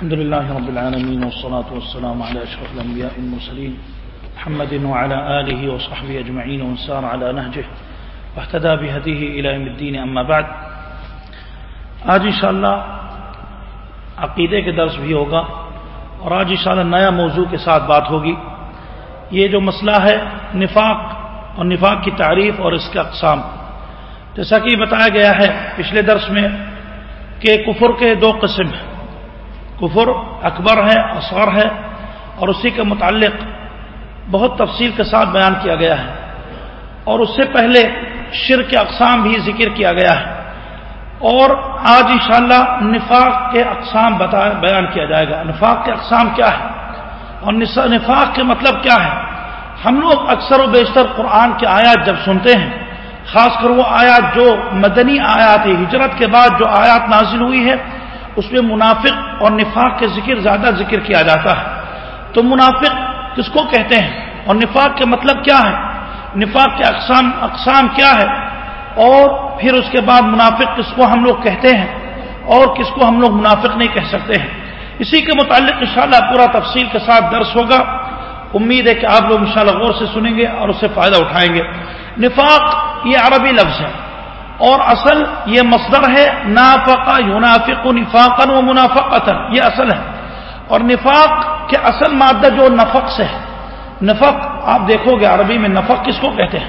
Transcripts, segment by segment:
الحمد لله رب العالمين والصلاة والسلام على أشرف الأنبياء المرسلين محمد وعلى آله وصحبه أجمعين وانسار على نهجه واهتدى بهديه إلى يوم الدين. أما بعد، آج انشاءاللہ عقیدے کے درس بھی ہوگا اور آج انشاءاللہ نیا موضوع کے ساتھ بات ہوگی۔ یہ جو مسئلہ ہے، نفاق اور نفاق کی تعریف اور اس کے اقسام۔ جیسا کہ بتایا گیا ہے پچھلے درس میں کہ کفر کے دو قسم ہیں۔ کفر اکبر ہے، اصغر ہے، اور اسی کے متعلق بہت تفصیل کے ساتھ بیان کیا گیا ہے۔ اور اس سے پہلے شر کے اقسام بھی ذکر کیا گیا ہے۔ اور آج انشاءاللہ نفاق کے اقسام بیان کیا جائے گا۔ نفاق کے اقسام کیا ہے اور نفاق کے مطلب کیا ہے ہم لوگ اکثر و بیشتر قرآن کے آیات جب سنتے ہیں، خاص کر وہ آیات جو مدنی آیات، ہجرت کے بعد جو آیات نازل ہوئی ہے اس میں منافق اور نفاق کے ذکر زیادہ ذکر کیا جاتا ہے۔ تو منافق کس کو کہتے ہیں؟ اور نفاق کے مطلب کیا ہے؟ نفاق کے اقسام اقسام کیا ہے؟ اور پھر اس کے بعد منافق کس کو ہم لوگ کہتے ہیں؟ اور کس کو ہم لوگ منافق نہیں کہہ سکتے ہیں؟ اسی کے متعلق انشاءاللہ پورا تفصیل کے ساتھ درس ہوگا۔ امید ہے کہ آپ لوگ انشاءاللہ غور سے سنیں گے اور اس سے فائدہ اٹھائیں گے۔ نفاق یہ عربی لفظ ہے۔ اور اصل یہ مصدر ہے نافقا یونافق نفاقن و منافقتن یہ اصل ہے۔ اور نفاق کے اصل مادہ جو نفق سے ہے، نفق آپ دیکھو گے عربی میں نفق کس کو کہتے ہیں؟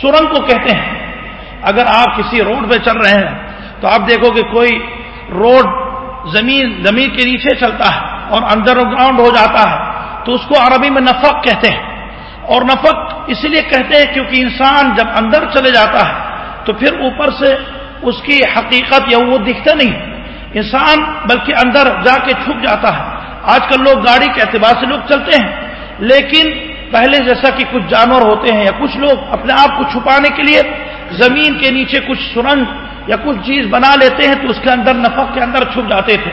سرنگ کو کہتے ہیں۔ اگر آپ کسی روڈ پہ چل رہے ہیں تو آپ دیکھو گے کوئی روڈ زمین زمین کے نیچے چلتا ہے اور انڈر گراؤنڈ ہو جاتا ہے، تو اس کو عربی میں نفق کہتے ہیں۔ اور نفق اس لیے کہتے ہیں کیونکہ انسان جب اندر چلے جاتا ہے تو پھر اوپر سے اس کی حقیقت یا وہ دکھتا نہیں۔ انسان بلکہ اندر جا کے چھپ جاتا ہے۔ آج کل لوگ گاڑی کے اعتبار سے لوگ چلتے ہیں، لیکن پہلے جیسا کہ کچھ جانور ہوتے ہیں یا کچھ لوگ اپنے آپ کو چھپانے کے لیے زمین کے نیچے کچھ سرنگ یا کچھ چیز بنا لیتے ہیں تو اس کے اندر نفق کے اندر چھپ جاتے تھے۔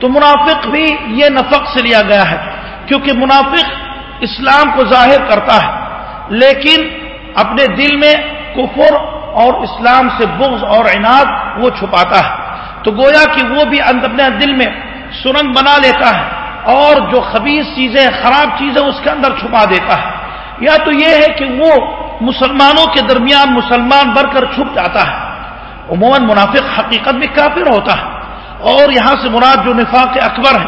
تو منافق بھی یہ نفق سے لیا گیا ہے، کیونکہ منافق اسلام کو ظاہر کرتا ہے، لیکن اپنے دل میں کفر اور اسلام سے بغض اور عناد وہ چھپاتا ہے۔ تو گویا کہ وہ بھی اپنے دل میں سرنگ بنا لیتا ہے اور جو خبیص چیزیں، خراب چیزیں اس کے اندر چھپا دیتا ہے۔ یا تو یہ ہے کہ وہ مسلمانوں کے درمیان مسلمان بڑھ کر چھپ جاتا ہے۔ عموماً منافق حقیقت میں کافر ہوتا ہے۔ اور یہاں سے مراد جو نفاق اکبر ہے،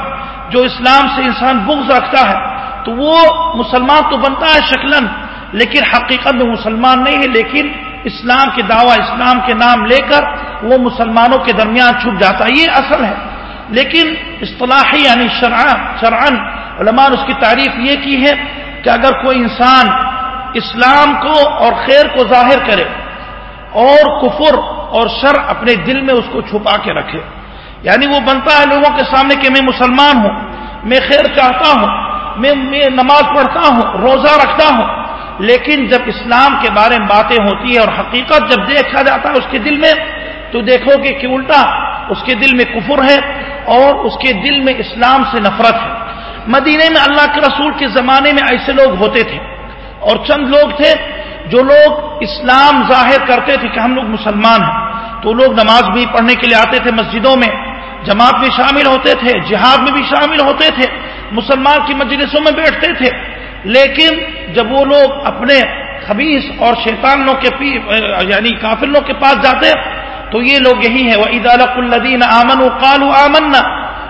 جو اسلام سے انسان بغض رکھتا ہے، تو وہ مسلمان تو بنتا ہے شکلن لیکن حقیقت میں مسلمان نہیں ہے، لیکن اسلام کے دعوی، اسلام کے نام لے کر وہ مسلمانوں کے درمیان چھپ جاتا ہے۔ یہ اصل ہے۔ لیکن اصطلاحی یعنی شرعن شرعن علماء نے اس کی تعریف یہ کی ہے کہ اگر کوئی انسان اسلام کو اور خیر کو ظاہر کرے اور کفر اور شر اپنے دل میں اس کو چھپا کے رکھے یعنی وہ بنتا ہے لوگوں کے سامنے کہ میں مسلمان ہوں، میں خیر چاہتا ہوں، میں میں نماز پڑھتا ہوں، روزہ رکھتا ہوں لیکن جب اسلام کے بارے میں باتیں ہوتی ہے اور حقیقت جب دیکھا جاتا ہے اس کے دل میں، تو دیکھو گے کہ الٹا؟ اس کے دل میں کفر ہے اور اس کے دل میں اسلام سے نفرت ہے۔ مدینے میں اللہ کے رسول کے زمانے میں ایسے لوگ ہوتے تھے اور چند لوگ تھے جو لوگ اسلام ظاہر کرتے تھے کہ ہم لوگ مسلمان ہیں۔ تو لوگ نماز بھی پڑھنے کے لیے آتے تھے مسجدوں میں، جماعت میں شامل ہوتے تھے، جہاد میں بھی شامل ہوتے تھے، مسلمان کی مجلسوں میں بیٹھتے تھے۔ لیکن جب وہ لوگ اپنے خبیص اور شیطانوں کے پی یعنی کافروں کے پاس جاتے تو یہ لوگ یہی ہے وہ عید الدین آمن و قالو آمن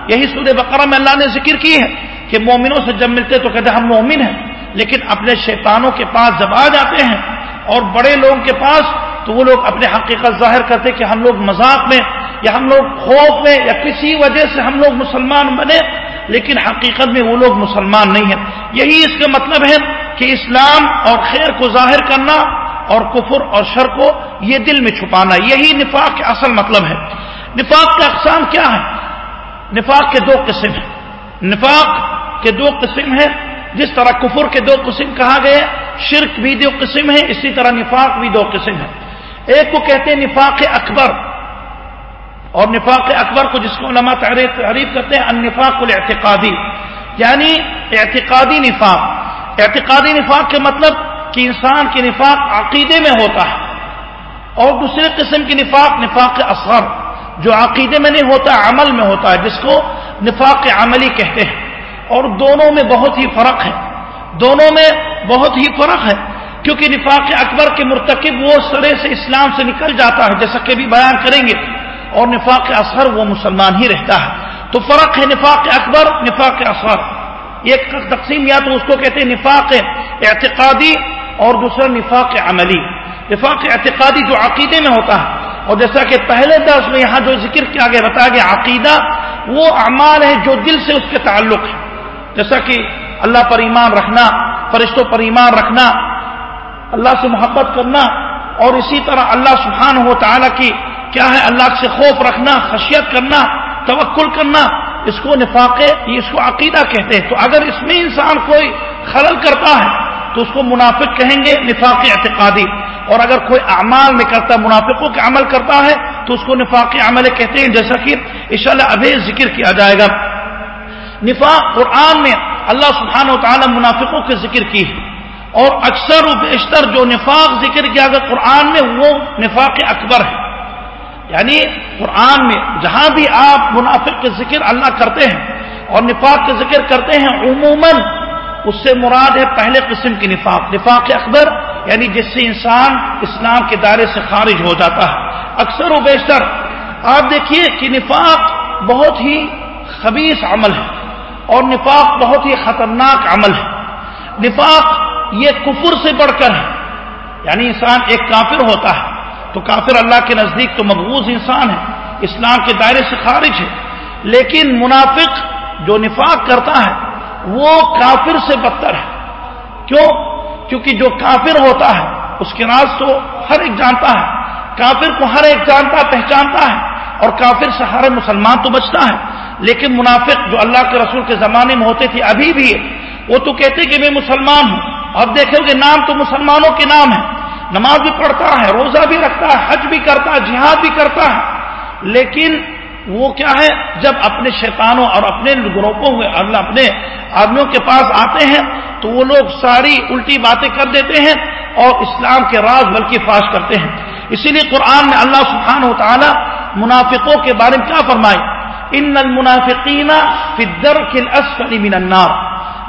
یہی سورہ بقرہ میں اللہ نے ذکر کی ہے کہ مومنوں سے جب ملتے تو کہتے ہم مومن ہیں، لیکن اپنے شیطانوں کے پاس جب آ جاتے ہیں اور بڑے لوگوں کے پاس تو وہ لوگ اپنے حقیقت ظاہر کرتے کہ ہم لوگ مذاق میں یا ہم لوگ خوف میں یا کسی وجہ سے ہم لوگ مسلمان بنے۔ لیکن حقیقت میں وہ لوگ مسلمان نہیں ہیں۔ یہی اس کا مطلب ہے کہ اسلام اور خیر کو ظاہر کرنا اور کفر اور شر کو یہ دل میں چھپانا، یہی نفاق کا اصل مطلب ہے۔ نفاق کا اقسام کیا ہے نفاق کے دو قسم ہیں۔ نفاق کے دو قسم ہیں، جس طرح کفر کے دو قسم کہا گئے شرک بھی دو قسم ہے اسی طرح نفاق بھی دو قسم ہے ایک کو کہتے ہیں نفاق اکبر اور نفاق اکبر کو جس کو علماء تعریف کرتے ہیں، النفاق الاعتقادی یعنی اعتقادی نفاق. اعتقادی نفاق کے مطلب کہ انسان کے نفاق عقیدے میں ہوتا ہے، اور دوسرے قسم کی نفاق نفاق اصغر جو عقیدے میں نہیں ہوتا، عمل میں ہوتا ہے، جس کو نفاق عملی کہتے ہیں. اور دونوں میں بہت ہی فرق ہے، دونوں میں بہت ہی فرق ہے، کیونکہ نفاق اکبر کے مرتکب وہ سرے سے اسلام سے نکل جاتا ہے، جیسا کہ بھی بیان کریں گے۔ اور نفاق اصغر وہ مسلمان ہی رہتا ہے۔ تو فرق ہے نفاق اکبر، نفاق اصغر۔ ایک تقسیم یا تو اس کو کہتے ہیں نفاق اعتقادی اور دوسرا نفاق عملی۔ نفاق اعتقادی جو عقیدے میں ہوتا ہے۔ اور جیسا کہ پہلے درس میں یہاں جو ذکر کیا گیا، بتایا گیا عقیدہ، وہ اعمال ہے جو دل سے اس کے تعلق ہے جیسا کہ اللہ پر ایمان رکھنا، فرشتوں پر ایمان رکھنا، اللہ سے محبت کرنا اور اسی طرح اللہ سبحان ہو تعالیٰ کی کیا ہے اللہ سے خوف رکھنا، خشیت کرنا، توکل کرنا، اس کو نفاق اس کو عقیدہ کہتے ہیں۔ تو اگر اس میں انسان کوئی خلل کرتا ہے، تو اس کو منافق کہیں گے نفاق اعتقادی۔ اور اگر کوئی اعمال میں کرتا منافقوں کے عمل کرتا ہے، تو اس کو نفاق عمل کہتے ہیں۔ جیسا کہ ان اللہ ابھی ذکر کیا جائے گا۔ نفاق قرآن میں اللہ سبحانہ و تعالی منافقوں کے ذکر کی ہے۔ اور اکثر و بیشتر جو نفاق ذکر کیا گیا قرآن میں، وہ نفاق اکبر ہے۔ یعنی قرآن میں جہاں بھی آپ منافق کے ذکر اللہ کرتے ہیں اور نفاق کے ذکر کرتے ہیں، عموماً اس سے مراد ہے پہلے قسم کی نفاق۔ نفاق اکبر یعنی جس سے انسان اسلام کے دائرے سے خارج ہو جاتا ہے۔ اکثر و بیشتر آپ دیکھیے کہ نفاق بہت ہی خبیص عمل ہے اور نفاق بہت ہی خطرناک عمل ہے۔ نفاق یہ کفر سے بڑھ کر ہے۔ یعنی انسان ایک کافر ہوتا ہے۔ تو کافر اللہ کے نزدیک تو مقبوض انسان ہے، اسلام کے دائرے سے خارج ہے۔ لیکن منافق جو نفاق کرتا ہے، وہ کافر سے بدتر ہے۔ کیوں؟ کیونکہ جو کافر ہوتا ہے، اس کے راز تو ہر ایک جانتا ہے۔ کافر کو ہر ایک جانتا، پہچانتا ہے۔ اور کافر سے ہر مسلمان تو بچتا ہے۔ لیکن منافق جو اللہ کے رسول کے زمانے میں ہوتے تھے، ابھی بھی ہے۔ وہ تو کہتے کہ میں مسلمان ہوں۔ اب دیکھو گے نام تو مسلمانوں کے نام ہے۔ نماز بھی پڑھتا ہے، روزہ بھی رکھتا ہے، حج بھی کرتا ہے، جہاد بھی کرتا ہے. لیکن وہ کیا ہے، جب اپنے شیطانوں اور اپنے گروپوں میں اللہ اپنے آدمیوں کے پاس آتے ہیں، تو وہ لوگ ساری الٹی باتیں کر دیتے ہیں اور اسلام کے راز بلکہ فاش کرتے ہیں. اسی لیے قرآن میں اللہ سبحانہ و تعالی منافقوں کے بارے میں کیا فرمائے ان المنافقین فی الدرک الاسفل من النار.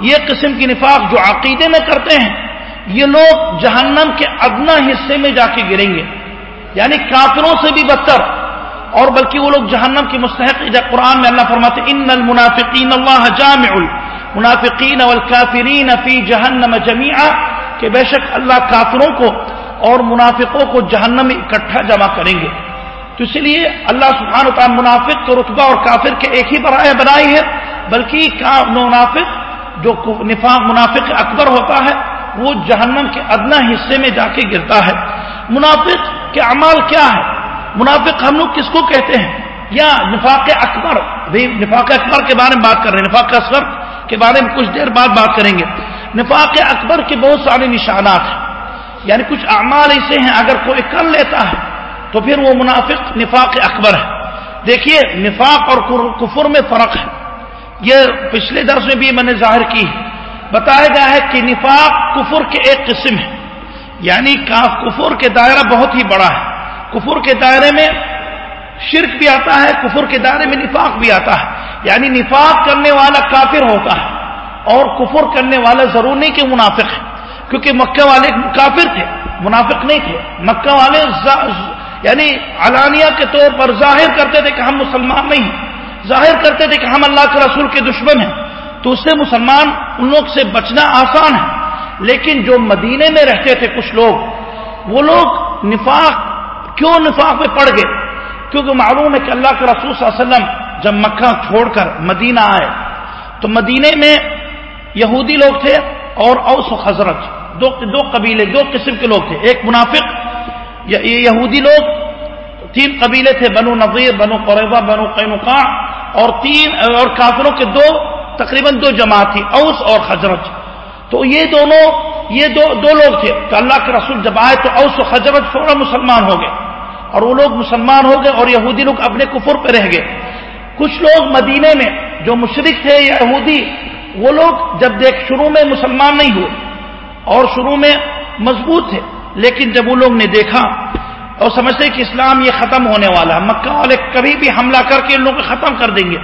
یہ قسم کی نفاق جو عقیدے میں کرتے ہیں یہ لوگ جہنم کے ادنا حصے میں جا کے گریں گے۔ یعنی کافروں سے بھی بدتر۔ اور بلکہ وہ لوگ جہنم کی مستحق قرآن میں اللہ فرماتے ان المنافقین اللہ جامع المنافقین والکافرین فی جہنم جمیعا کہ بے شک اللہ کافروں کو اور منافقوں کو جہنم میں اکٹھا جمع کریں گے۔ تو اس لیے اللہ سبحانہ و تعالیٰ منافق کو رتبہ اور کافر کے ایک ہی برائے بنائی ہے، بلکہ منافق جو نفاق منافق اکبر ہوتا ہے وہ جہنم کے ادنا حصے میں جا کے گرتا ہے۔ منافق کے اعمال کیا ہے منافق ہم لوگ کس کو کہتے ہیں؟ یا نفاق اکبر؟ بھی نفاق اکبر کے بارے میں بات کر رہے ہیں۔ نفاق اصغر کے بارے میں کچھ دیر بعد بات کریں گے۔ نفاق اکبر کے بہت سارے نشانات ہیں۔ یعنی کچھ اعمال ایسے ہیں، اگر کوئی کر لیتا ہے تو پھر وہ منافق نفاق اکبر ہے۔ دیکھیے، نفاق اور کفر میں فرق ہے۔ یہ پچھلے درس میں بھی میں نے ظاہر کی بتایا گیا ہے کہ نفاق کفر کے ایک قسم ہے۔ یعنی کفر کے دائرہ بہت ہی بڑا ہے۔ کفر کے دائرے میں شرک بھی آتا ہے، کفر کے دائرے میں نفاق بھی آتا ہے۔ یعنی نفاق کرنے والا کافر ہوتا ہے اور کفر کرنے والا ضرور نہیں کہ منافق ہے۔ کیونکہ مکہ والے کافر تھے، منافق نہیں تھے۔ مکہ والے یعنی علانیہ کے طور پر ظاہر کرتے تھے کہ ہم مسلمان نہیں ہیں۔ ظاہر کرتے تھے کہ ہم اللہ کے رسول کے دشمن ہیں۔ تو اس سے مسلمان ان لوگ سے بچنا آسان ہے۔ لیکن جو مدینے میں رہتے تھے کچھ لوگ، وہ لوگ نفاق، کیوں نفاق میں پڑ گئے؟ کیونکہ معلوم ہے کہ اللہ کے رسول صلی اللہ علیہ وسلم جب مکہ چھوڑ کر مدینہ آئے، تو مدینے میں یہودی لوگ تھے اور اوس و حضرت دو دو قبیلے، دو قسم کے لوگ تھے۔ ایک منافق یہودی لوگ، تین قبیلے تھے، بنو نظیر بنو قریبہ بنو قینقاع، اور تین، اور کافروں کے دو تقریباً دو جماعت تھی، اوس اور حضرت تو یہ دونوں، یہ دو دو لوگ تھے۔ تو اللہ کے رسول جب آئے تو اوس و حضرت فوراً مسلمان ہو گئے۔ اور وہ لوگ مسلمان ہو گئے اور یہودی لوگ اپنے کفر پہ رہ گئے۔ کچھ لوگ مدینے میں جو مشرق تھے یہودی، وہ لوگ جب دیکھ شروع میں مسلمان نہیں ہوئے اور شروع میں مضبوط تھے، لیکن جب وہ لوگ نے دیکھا اور سمجھتے کہ اسلام یہ ختم ہونے والا ہے، مکہ والے کبھی بھی حملہ کر کے ان لوگوں کو ختم کر دیں گے۔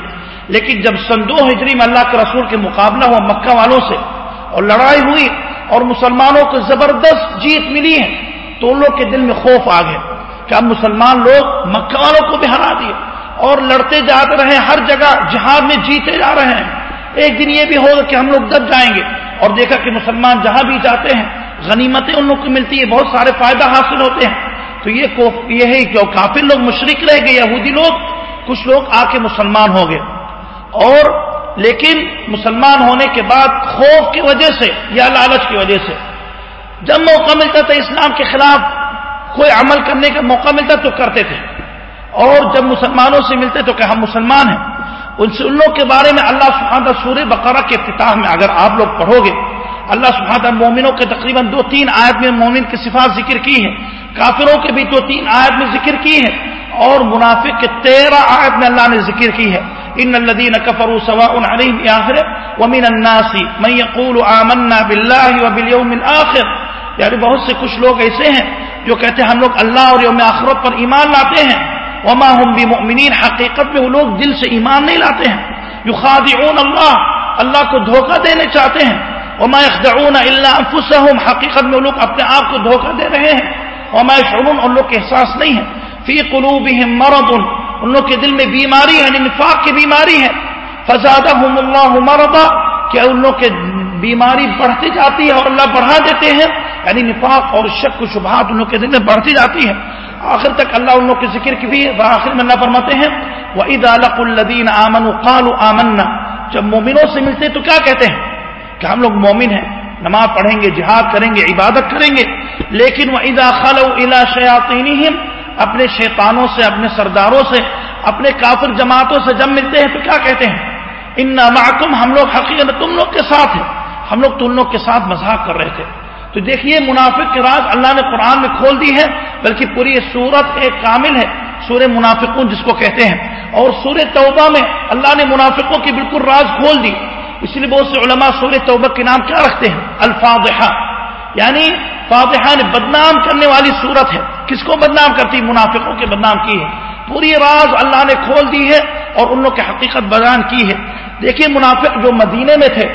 لیکن جب سن دو ہجری میں اللہ کے رسول کے مقابلہ ہوا مکہ والوں سے اور لڑائی ہوئی اور مسلمانوں کو زبردست جیت ملی ہے، تو ان لوگ کے دل میں خوف آ گیا کہ اب مسلمان لوگ مکہ والوں کو بھی ہرا دیے اور لڑتے جاتے رہے ہر جگہ جہاد میں جیتے جا رہے ہیں۔ ایک دن یہ بھی ہوگا کہ ہم لوگ دب جائیں گے اور دیکھا کہ مسلمان جہاں بھی جاتے ہیں، غنیمتیں ان لوگ کو ملتی ہے بہت سارے فائدہ حاصل ہوتے ہیں۔ تو یہ یہ ہے کہ کافی لوگ مشرق رہ گئے، یہودی لوگ، کچھ لوگ آ کے مسلمان ہو گئے۔ اور لیکن مسلمان ہونے کے بعد خوف کی وجہ سے یا لالچ کی وجہ سے جب موقع ملتا تھا اسلام کے خلاف کوئی عمل کرنے کا موقع ملتا تو کرتے تھے اور جب مسلمانوں سے ملتے تو کہ ہم مسلمان ہیں، ان سے ان لوگ کے بارے میں اللہ سبحانہ سورہ بقرہ کے افتتاح میں اگر آپ لوگ پڑھو گے، اللہ سبحانہ مومنوں کے تقریباً دو تین آیت میں مومن کی صفات ذکر کی ہے کافروں کے بھی دو تین آیت میں ذکر کی ہے اور منافق کے تیرہ آیت میں اللہ نے ذکر کی ہے۔ ان الذين كفروا سواء عليهم اخر ومن الناس من يقول آمنا بالله وباليوم الاخر یعنی بہت سے کچھ لوگ ایسے ہیں جو کہتے ہیں ہم لوگ اللہ اور یوم آخرت پر ایمان لاتے ہیں. وما هم بمؤمنین، حقیقت میں وہ لوگ دل سے ایمان نہیں لاتے ہیں. یخادعون اللہ اللہ کو دھوکہ دینے چاہتے ہیں. وما يخدعون الا انفسهم، حقیقت میں وہ لوگ اپنے آپ کو دھوکہ دے رہے ہیں. وما يشعرون ان لوگ کے احساس نہیں ہے فی قلوبهم مرض ان لوگ کے دل میں بیماری ہے یعنی نفاق کی بیماری ہے فزادهم الله مرضا، کہ ان لوگ کے بیماری بڑھتی جاتی ہے اور اللہ بڑھا دیتے ہیں۔ یعنی نفاق اور شک و شبہات ان لوگ کے دل میں بڑھتی جاتی ہے آخر تک اللہ ان لوگ کے ذکر کی بھی آخر میں اللہ فرماتے ہیں وہ عید الق الدین آمن قالو آمنا۔ جب مومنوں سے ملتے تو کیا کہتے ہیں؟ کہ ہم لوگ مومن ہیں، نماز پڑھیں گے، جہاد کریں گے، عبادت کریں گے۔ لیکن وہ ادا خل الا شیاتی اپنے شیطانوں سے، اپنے سرداروں سے، اپنے کافر جماعتوں سے جب ملتے ہیں تو کیا کہتے ہیں؟ ان نامحکم ہم لوگ حقیقت تم لوگ کے ساتھ ہیں۔ ہم لوگ تم لوگ کے ساتھ مذاق کر رہے تھے۔ تو دیکھیے، منافق کے راز اللہ نے قرآن میں کھول دی ہے، بلکہ پوری صورت ایک کامل ہے، سورہ منافقون جس کو کہتے ہیں۔ اور سورہ توبہ میں اللہ نے منافقوں کی بالکل راز کھول دی۔ اس لیے بہت سے علماء سورہ توبہ کے نام کیا رکھتے ہیں؟ الفاظہ یعنی فاضحہ نے بدنام کرنے والی صورت ہے۔ کس کو بدنام کرتی منافقوں کے بدنام کی ہے۔ پوری راز اللہ نے کھول دی ہے اور ان لوگ کی حقیقت بیان کی ہے۔ دیکھیے منافق جو مدینے میں تھے،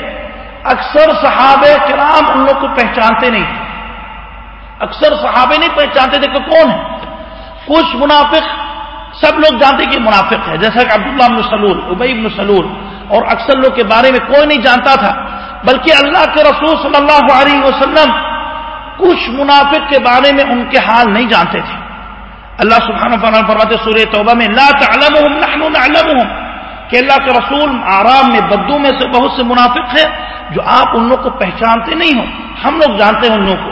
اکثر صحابہ کرام ان لوگ کو پہچانتے نہیں۔ تھے اکثر صحابے نہیں پہچانتے تھے کہ کون ہے۔ کچھ منافق، سب لوگ جانتے کہ منافق ہے، جیسا کہ عبداللہ ابن سلول ابئی ابن سلول، اور اکثر لوگ کے بارے میں کوئی نہیں جانتا تھا، بلکہ اللہ کے رسول صلی اللہ علیہ وسلم کچھ منافق کے بارے میں ان کے حال نہیں جانتے تھے۔ اللہ سبحانہ فرماتے سورہ توبہ میں، لا تعلمهم، نحن نعلمهم۔ کہ اللہ کے رسول آرام میں، بدو میں سے بہت سے منافق ہیں جو آپ ان لوگ کو پہچانتے نہیں ہو ہم لوگ جانتے ہیں ان لوگ کو۔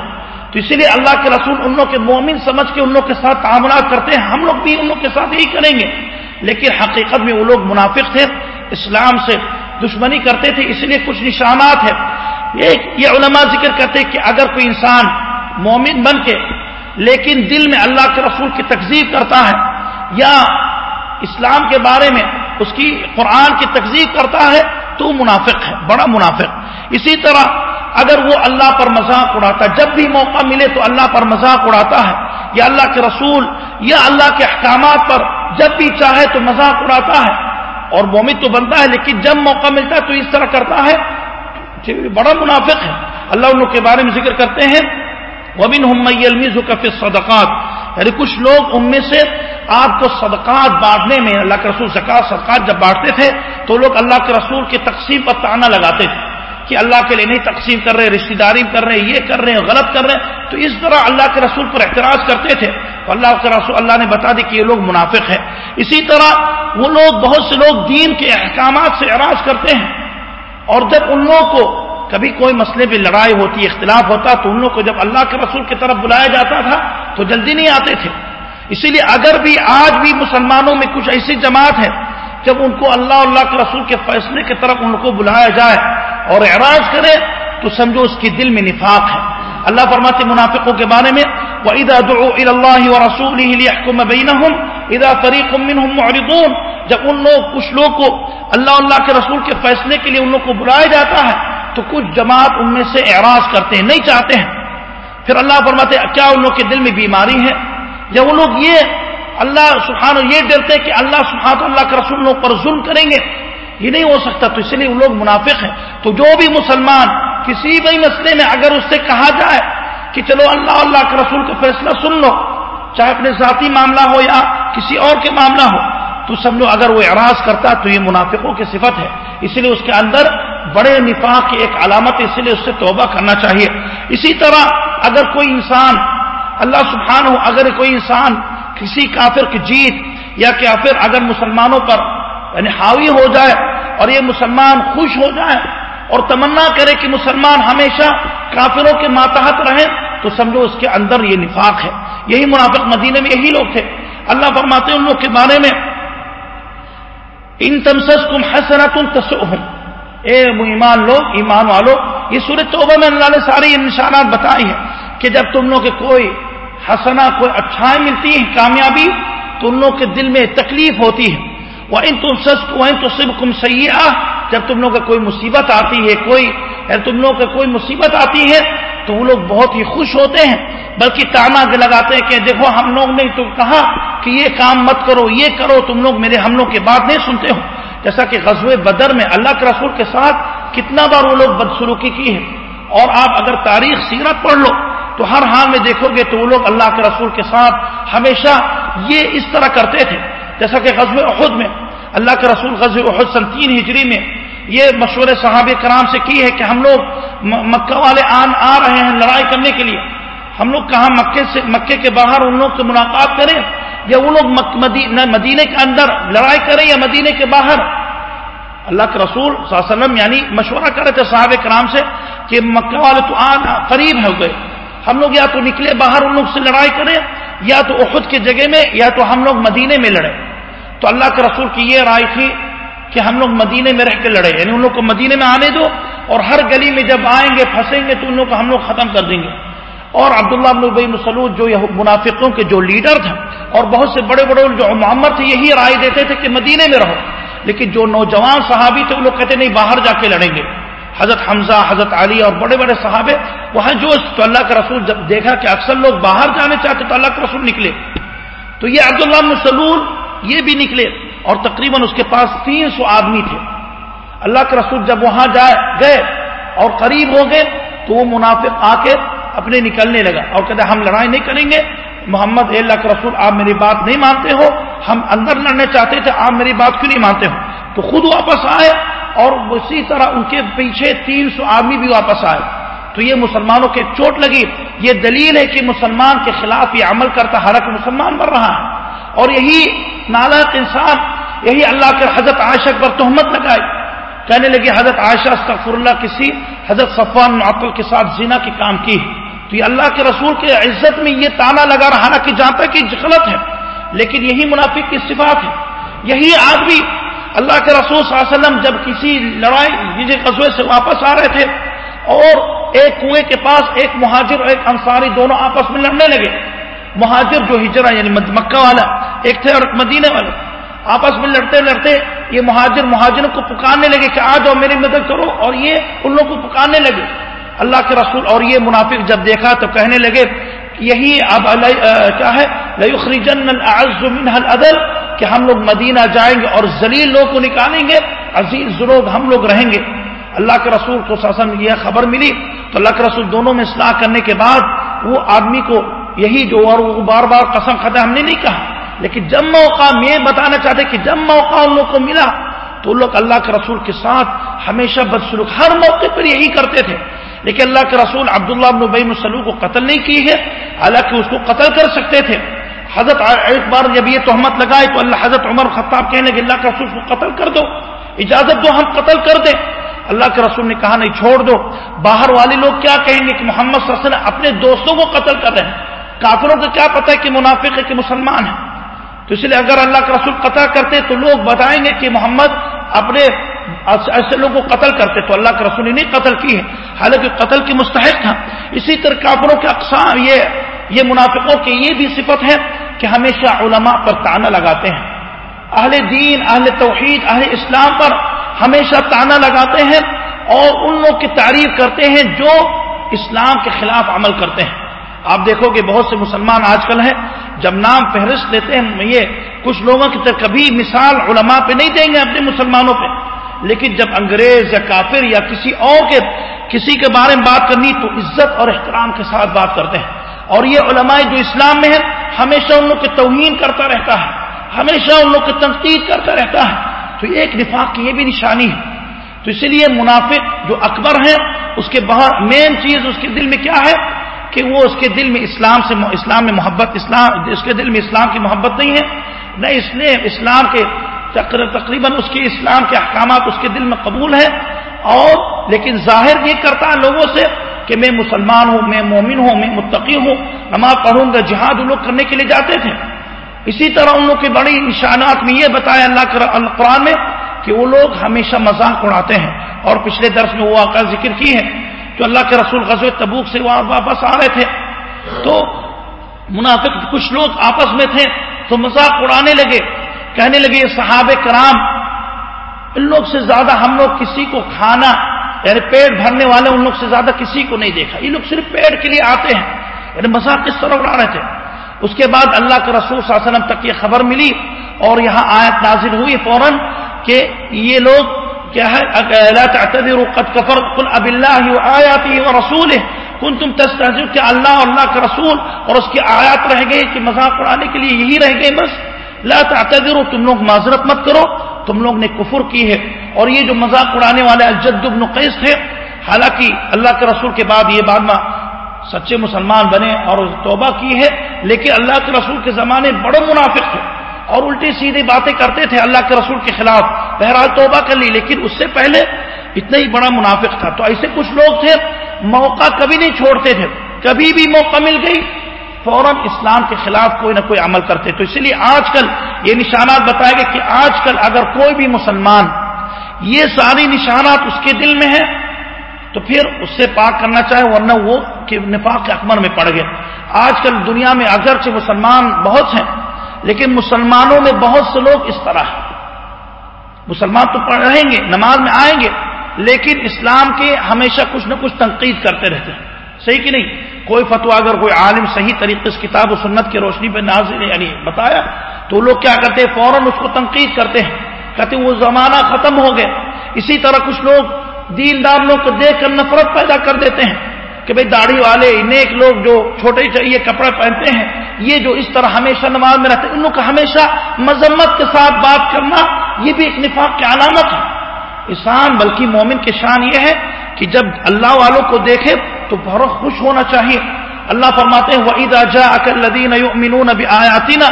تو اسی لیے اللہ کے رسول ان لوگ کے مومن سمجھ کے ان لوگ کے ساتھ تعاملات کرتے ہیں۔ ہم لوگ بھی ان لوگ کے ساتھ یہی کریں گے۔ لیکن حقیقت میں وہ لوگ منافق تھے۔ اسلام سے دشمنی کرتے تھے اس لیے کچھ نشانات ہیں۔ یہ علماء ذکر کرتے کہ اگر کوئی انسان مومن بن کے لیکن دل میں اللہ کے رسول کی تقزیب کرتا ہے یا اسلام کے بارے میں اس کی قرآن کی تقزیب کرتا ہے تو منافق ہے، بڑا منافق۔ اسی طرح اگر وہ اللہ پر مذاق اڑاتا ہے جب بھی موقع ملے تو اللہ پر مذاق اڑاتا ہے، یا اللہ کے رسول یا اللہ کے احکامات پر جب بھی چاہے تو مذاق اڑاتا ہے۔ اور مومن تو بنتا ہے، لیکن جب موقع ملتا ہے تو اس طرح کرتا ہے۔ جی، بڑا منافق ہے۔ اللہ ان کے بارے میں ذکر کرتے ہیں۔ وبن کف صدقات یعنی کچھ لوگ ان میں سے آپ کو صدقات بانٹنے میں، اللہ کے رسول زکات، صدقات جب بانٹتے تھے، تو لوگ اللہ کے رسول کی تقسیم پر تانا لگاتے تھے کہ اللہ کے لیے نہیں تقسیم کر رہے رشتے داری کر رہے، یہ کر رہے ہیں غلط کر رہے۔ ہیں تو اس طرح اللہ کے رسول پر اعتراض کرتے تھے۔ تو اللہ کے رسول، اللہ نے بتا دی کہ یہ لوگ منافق ہیں۔ اسی طرح وہ لوگ، بہت سے لوگ دین کے احکامات سے اعراض کرتے ہیں۔ اور جب ان لوگوں کو کبھی کوئی مسئلے پہ لڑائی ہوتی، اختلاف ہوتا، تو ان لوگ کو جب اللہ کے رسول کی طرف بلایا جاتا تھا، تو جلدی نہیں آتے تھے۔ اسی لیے اگر بھی آج بھی مسلمانوں میں کچھ ایسی جماعت ہے، جب ان کو اللہ اللہ کے رسول کے فیصلے کی طرف ان کو بلایا جائے اور اعراض کرے، تو سمجھو اس کے دل میں نفاق ہے۔ اللہ فرماتے منافقوں کے بارے میں وہ ادا اللہ و رسول ادا فریق معرضون جب ان لوگ کچھ لوگ کو اللہ اللہ کے رسول کے فیصلے کے لیے ان لوگ کو بلایا جاتا ہے، تو کچھ جماعت ان میں سے اعراض کرتے ہیں، نہیں چاہتے ہیں۔ پھر اللہ فرماتے کیا ان لوگ کے دل میں بیماری ہے جب وہ لوگ یہ اللہ سبحانہ یہ ڈرتے کہ اللہ سبحانہ اللہ کے رسول لوگ پر ظلم کریں گے۔ یہ نہیں ہو سکتا، تو اس لیے وہ لوگ منافق ہیں۔ تو جو بھی مسلمان کسی بھی مسئلے میں اگر اس سے کہا جائے کہ چلو اللہ اللہ کے رسول کا فیصلہ سن لو، چاہے اپنے ذاتی معاملہ ہو یا کسی اور کے معاملہ ہو تو سمجھو اگر وہ اعراض کرتا تو یہ منافقوں کی صفت ہے۔ اسی لیے اس کے اندر بڑے نفاق کی ایک علامت اسی لیے اس سے توبہ کرنا چاہیے۔ اسی طرح اگر کوئی انسان، اللہ سبحان ہو اگر کوئی انسان کسی کافر کی جیت یا کافر اگر مسلمانوں پر یعنی حاوی ہو جائے اور یہ مسلمان خوش ہو جائے اور تمنا کرے کہ مسلمان ہمیشہ کافروں کے ماتحت رہیں، تو سمجھو اس کے اندر یہ نفاق ہے۔ یہی منافق مدینے میں یہی لوگ تھے۔ اللہ فرماتے ان لوگ کے بارے میں ان تمسس کم حسرت اے ایمان لوگ، ایمان والو، یہ سورج توبہ میں اللہ نے ساری نشانات بتائی ہیں کہ جب تم لوگ کے کوئی حسنا کوئی اچھائی ملتی ہے کامیابی، تو ان لوگ کے دل میں تکلیف ہوتی ہے۔ وہ ان تم سس وہ تو صرف کم سیاح جب تم لوگ کا کوئی مصیبت آتی ہے، کوئی تم لوگ کا کوئی مصیبت آتی ہے، تو وہ لوگ بہت ہی خوش ہوتے ہیں، بلکہ تانا لگاتے ہیں کہ دیکھو ہم لوگ نے تو کہا کہ یہ کام مت کرو، یہ کرو، تم لوگ میرے ہم لوگ کی بات نہیں سنتے ہو۔ جیسا کہ غزوہ بدر میں اللہ کے رسول کے ساتھ کتنا بار وہ لوگ بدسلوکی کی ہے اور آپ اگر تاریخ سیرت پڑھ لو، تو ہر حال میں دیکھو گے تو وہ لوگ اللہ کے رسول کے ساتھ ہمیشہ یہ اس طرح کرتے تھے۔ جیسا کہ غزب احد میں، اللہ کے رسول غزب احد سن تین ہجری میں یہ مشورے صحاب کرام سے کی ہے کہ ہم لوگ مکہ والے آن آ رہے ہیں لڑائی کرنے کے لیے۔ ہم لوگ کہاں مکے سے، مکے کے باہر ان لوگ سے ملاقات کریں؟ یا وہ لوگ مدینے کے اندر لڑائی کریں یا مدینے کے باہر۔ اللہ کے رسول صلی اللہ علیہ وسلم یعنی مشورہ کر رہے تھے صحابہ کرام سے کہ مکہ والے تو آن قریب ہو گئے۔ ہم لوگ یا تو نکلے باہر ان لوگ سے لڑائی کریں یا تو احد کی جگہ میں، یا تو ہم لوگ مدینے میں لڑیں تو اللہ کے رسول کی یہ رائے تھی کہ ہم لوگ مدینے میں رہ کے لڑے۔ یعنی ان لوگ کو مدینے میں آنے دو اور ہر گلی میں جب آئیں گے، پھنسیں گے، تو ان لوگ کو ہم لوگ ختم کر دیں گے۔ اور عبداللہ بن بھائی مسلود جو منافقوں کے جو لیڈر تھے، اور بہت سے بڑے بڑے جو محمد تھے، یہی رائے دیتے تھے کہ مدینے میں رہو۔ لیکن جو نوجوان صحابی تھے وہ لوگ کہتے نہیں، باہر جا کے لڑیں گے۔ حضرت حمزہ، حضرت علی اور بڑے بڑے صحابے، وہاں جو تو اللہ کا رسول جب دیکھا کہ اکثر لوگ باہر جانے چاہتے، تو اللہ کے رسول نکلے۔ تو یہ عبداللہ بن سلول یہ بھی نکلے، اور تقریباً اس کے پاس تین سو آدمی تھے۔ اللہ کے رسول جب وہاں جائے گئے اور قریب ہو گئے، تو وہ منافق آ کے اپنے نکلنے لگا اور کہتے ہم لڑائی نہیں کریں گے۔ محمد اللہ کے رسول، آپ میری بات نہیں مانتے ہو۔ ہم اندر لڑنے چاہتے تھے، آپ میری بات کیوں نہیں مانتے ہو؟ تو خود واپس آئے اور اسی طرح ان کے پیچھے تین سو آدمی بھی واپس آئے۔ تو یہ مسلمانوں کے چوٹ لگی۔ یہ دلیل ہے کہ مسلمان کے خلاف یہ عمل کرتا ہر مسلمان بن رہا ہے۔ اور یہی نالک انسان، یہی اللہ کے حضرت عائشہ پر تہمت لگائی۔ کہنے لگی حضرت عائشہ استغفر اللہ کسی حضرت صفان معطل کے ساتھ زنا کی کام کی۔ تو یہ اللہ کے رسول کے عزت میں یہ تانا لگا رہا کہ جانتا کہ غلط ہے۔ لیکن یہی منافق کی صفات ہے۔ یہی آدمی اللہ کے رسول صلی اللہ علیہ وسلم جب کسی لڑائی قصبے سے واپس آ رہے تھے اور ایک کنویں کے پاس ایک مہاجر اور ایک انصاری دونوں آپس میں لڑنے لگے۔ مہاجر جو ہجرا یعنی مکہ والا، ایک تھے اور ایک مدینے والے آپس میں لڑتے لڑتے یہ مہاجر مہاجروں کو پکارنے لگے کہ آ جاؤ میری مدد کرو اور یہ ان لوگوں کو پکارنے لگے۔ اللہ کے رسول اور یہ منافق جب دیکھا تو کہنے لگے یہی اب کیا ہے؟ العدل کہ ہم لوگ مدینہ جائیں گے اور ذلیل لوگ کو نکالیں گے۔ عزیز لوگ ہم لوگ رہیں گے۔ اللہ کے رسول کو ساسن یہ خبر ملی۔ تو اللہ کے رسول دونوں میں اصلاح کرنے کے بعد وہ آدمی کو یہی جو اور وہ بار بار قسم کھاتا ہم نے نہیں کہا۔ لیکن جب موقع میں بتانا چاہتے کہ جب موقع ان لوگ کو ملا تو لوگ اللہ کے رسول کے ساتھ ہمیشہ بدسلوک ہر موقع پر یہی کرتے تھے۔ لیکن اللہ کے رسول عبداللہ بن بئی مسلو کو قتل نہیں کی ہے، حالانکہ اس کو قتل کر سکتے تھے۔ حضرت ایک بار جب یہ تہمت لگائے تو اللہ حضرت عمر خطاب کہنے کہ اللہ کے رسول کو قتل کر دو، اجازت دو، ہم قتل کر دیں۔ اللہ کے رسول نے کہا، نہیں، چھوڑ دو۔ باہر والے لوگ کیا کہیں گے کہ محمد صلی اللہ علیہ وسلم اپنے دوستوں کو قتل کر رہے ہیں؟ کافروں کو کیا پتا ہے کہ منافق ہے، کہ مسلمان ہے؟ تو اس لیے اگر اللہ کا رسول قتل کرتے تو لوگ بتائیں گے کہ محمد اپنے ایسے لوگوں کو قتل کرتے تو اللہ کے رسول نے نہیں قتل کی ہے۔ حالانکہ قتل کی مستحق تھا۔ اسی طرح کافروں کے اقسام یہ یہ منافقوں کی یہ بھی صفت ہے کہ ہمیشہ علماء پر تانا لگاتے ہیں۔ اہل دین، اہل توحید، اہل اسلام پر ہمیشہ تانا لگاتے ہیں اور ان لوگ کی تعریف کرتے ہیں جو اسلام کے خلاف عمل کرتے ہیں۔ آپ دیکھو کہ بہت سے مسلمان آج کل ہیں، جب نام فہرست لیتے ہیں، یہ کچھ لوگوں کی کبھی مثال علماء پہ نہیں دیں گے اپنے مسلمانوں پہ۔ لیکن جب انگریز یا کافر یا کسی اور کے، کسی کے بارے میں بات کرنی، تو عزت اور احترام کے ساتھ بات کرتے ہیں۔ اور یہ علماء جو اسلام میں ہے ہمیشہ ان لوگ کی توہین کرتا رہتا ہے، ہمیشہ ان لوگ کی تنقید کرتا رہتا ہے۔ تو ایک نفاق کی یہ بھی نشانی ہے۔ تو اسی لیے منافق جو اکبر ہیں، اس کے باہر مین چیز اس کے دل میں کیا ہے؟ کہ وہ اس کے دل میں اسلام سے اسلام میں محبت، اسلام اس کے دل میں اسلام کی محبت نہیں ہے، نہ اس نے اسلام کے تقریباً اس کے اسلام کے احکامات اس کے دل میں قبول ہے اور لیکن ظاہر یہ کرتا ہے لوگوں سے کہ میں مسلمان ہوں، میں مومن ہوں، میں متقی ہوں، نماز پڑھوں گا، جہاد لوگ کرنے کے لیے جاتے تھے۔ اسی طرح ان لوگ کی بڑی نشانات میں یہ بتایا اللہ کے قرآن میں کہ وہ لوگ ہمیشہ مذاق اڑاتے ہیں، اور پچھلے درس میں وہ واقعہ ذکر کی ہے جو اللہ کے رسول غزو تبوک سے وہ واپس آ رہے تھے۔ تو منافق کچھ لوگ آپس میں تھے تو مذاق اڑانے لگے۔ کہنے لگے صحاب کرام، ان لوگ سے زیادہ ہم لوگ کسی کو کھانا یعنی پیٹ بھرنے والے ان لوگ سے زیادہ کسی کو نہیں دیکھا۔ یہ لوگ صرف پیٹ کے لیے آتے ہیں یعنی مذاق کس طرح اڑا رہے تھے۔ اس کے بعد اللہ کے رسول صلی اللہ علیہ وسلم تک یہ خبر ملی اور یہاں آیت نازل ہوئی فوراً کہ یہ لوگ کیا ہے؟ قد کفر قل اب اللہ آیاتی و رسول کن تم تستہزئ کہ اللہ اور اللہ کا رسول اور اس کی آیات رہ گئی کہ مذاق اڑانے کے لیے یہی رہ گئے بس؟ لا تعتذروا، تم لوگ معذرت مت کرو۔ تم لوگ نے کفر کی ہے۔ اور یہ جو مذاق اڑانے والے الجد بن قیس تھے حالانکہ اللہ کے رسول کے بعد یہ بعد میں سچے مسلمان بنے اور توبہ کی ہے، لیکن اللہ کے رسول کے زمانے بڑے منافق تھے۔ اور الٹی سیدھی باتیں کرتے تھے اللہ کے رسول کے خلاف بہرحال توبہ کر لی، لیکن اس سے پہلے اتنا ہی بڑا منافق تھا۔ تو ایسے کچھ لوگ تھے، موقع کبھی نہیں چھوڑتے تھے۔ کبھی بھی موقع مل گئی، فوراً اسلام کے خلاف کوئی نہ کوئی عمل کرتے۔ تو اسی لیے آج کل یہ نشانات بتائے گئے کہ آج کل اگر کوئی بھی مسلمان یہ ساری نشانات اس کے دل میں ہے تو پھر اس سے پاک کرنا چاہے، ورنہ وہ کہ نفاق کے اکمر میں پڑ گئے۔ آج کل دنیا میں اگرچہ مسلمان بہت ہیں لیکن مسلمانوں میں بہت سے لوگ اس طرح ہیں۔ مسلمان تو پڑھ رہیں گے، نماز میں آئیں گے، لیکن اسلام کے ہمیشہ کچھ نہ کچھ تنقید کرتے رہتے ہیں۔ صحیح کہ نہیں؟ کوئی فتوا اگر کوئی عالم صحیح طریقے سے کتاب و سنت کی روشنی پہ نازل یعنی بتایا، تو لوگ کیا کرتے ہیں؟ فوراً اس کو تنقید کرتے ہیں۔ کہتے وہ زمانہ ختم ہو گیا۔ اسی طرح کچھ لوگ دیندار لوگ کو دیکھ کر نفرت پیدا کر دیتے ہیں۔ کہ بھئی داڑھی والے، نیک لوگ جو چھوٹے چاہیے کپڑے پہنتے ہیں، یہ جو اس طرح ہمیشہ نماز میں رہتے ہیں، ان لوگ کا ہمیشہ مذمت کے ساتھ بات کرنا، یہ بھی ایک نفاق کی علامت ہے۔ انسان بلکہ مومن کی شان یہ ہے کہ جب اللہ والوں کو دیکھے تو بہت خوش ہونا چاہیے۔ اللہ فرماتے ہیں وعید جا اکلدین ابھی آیاتی نا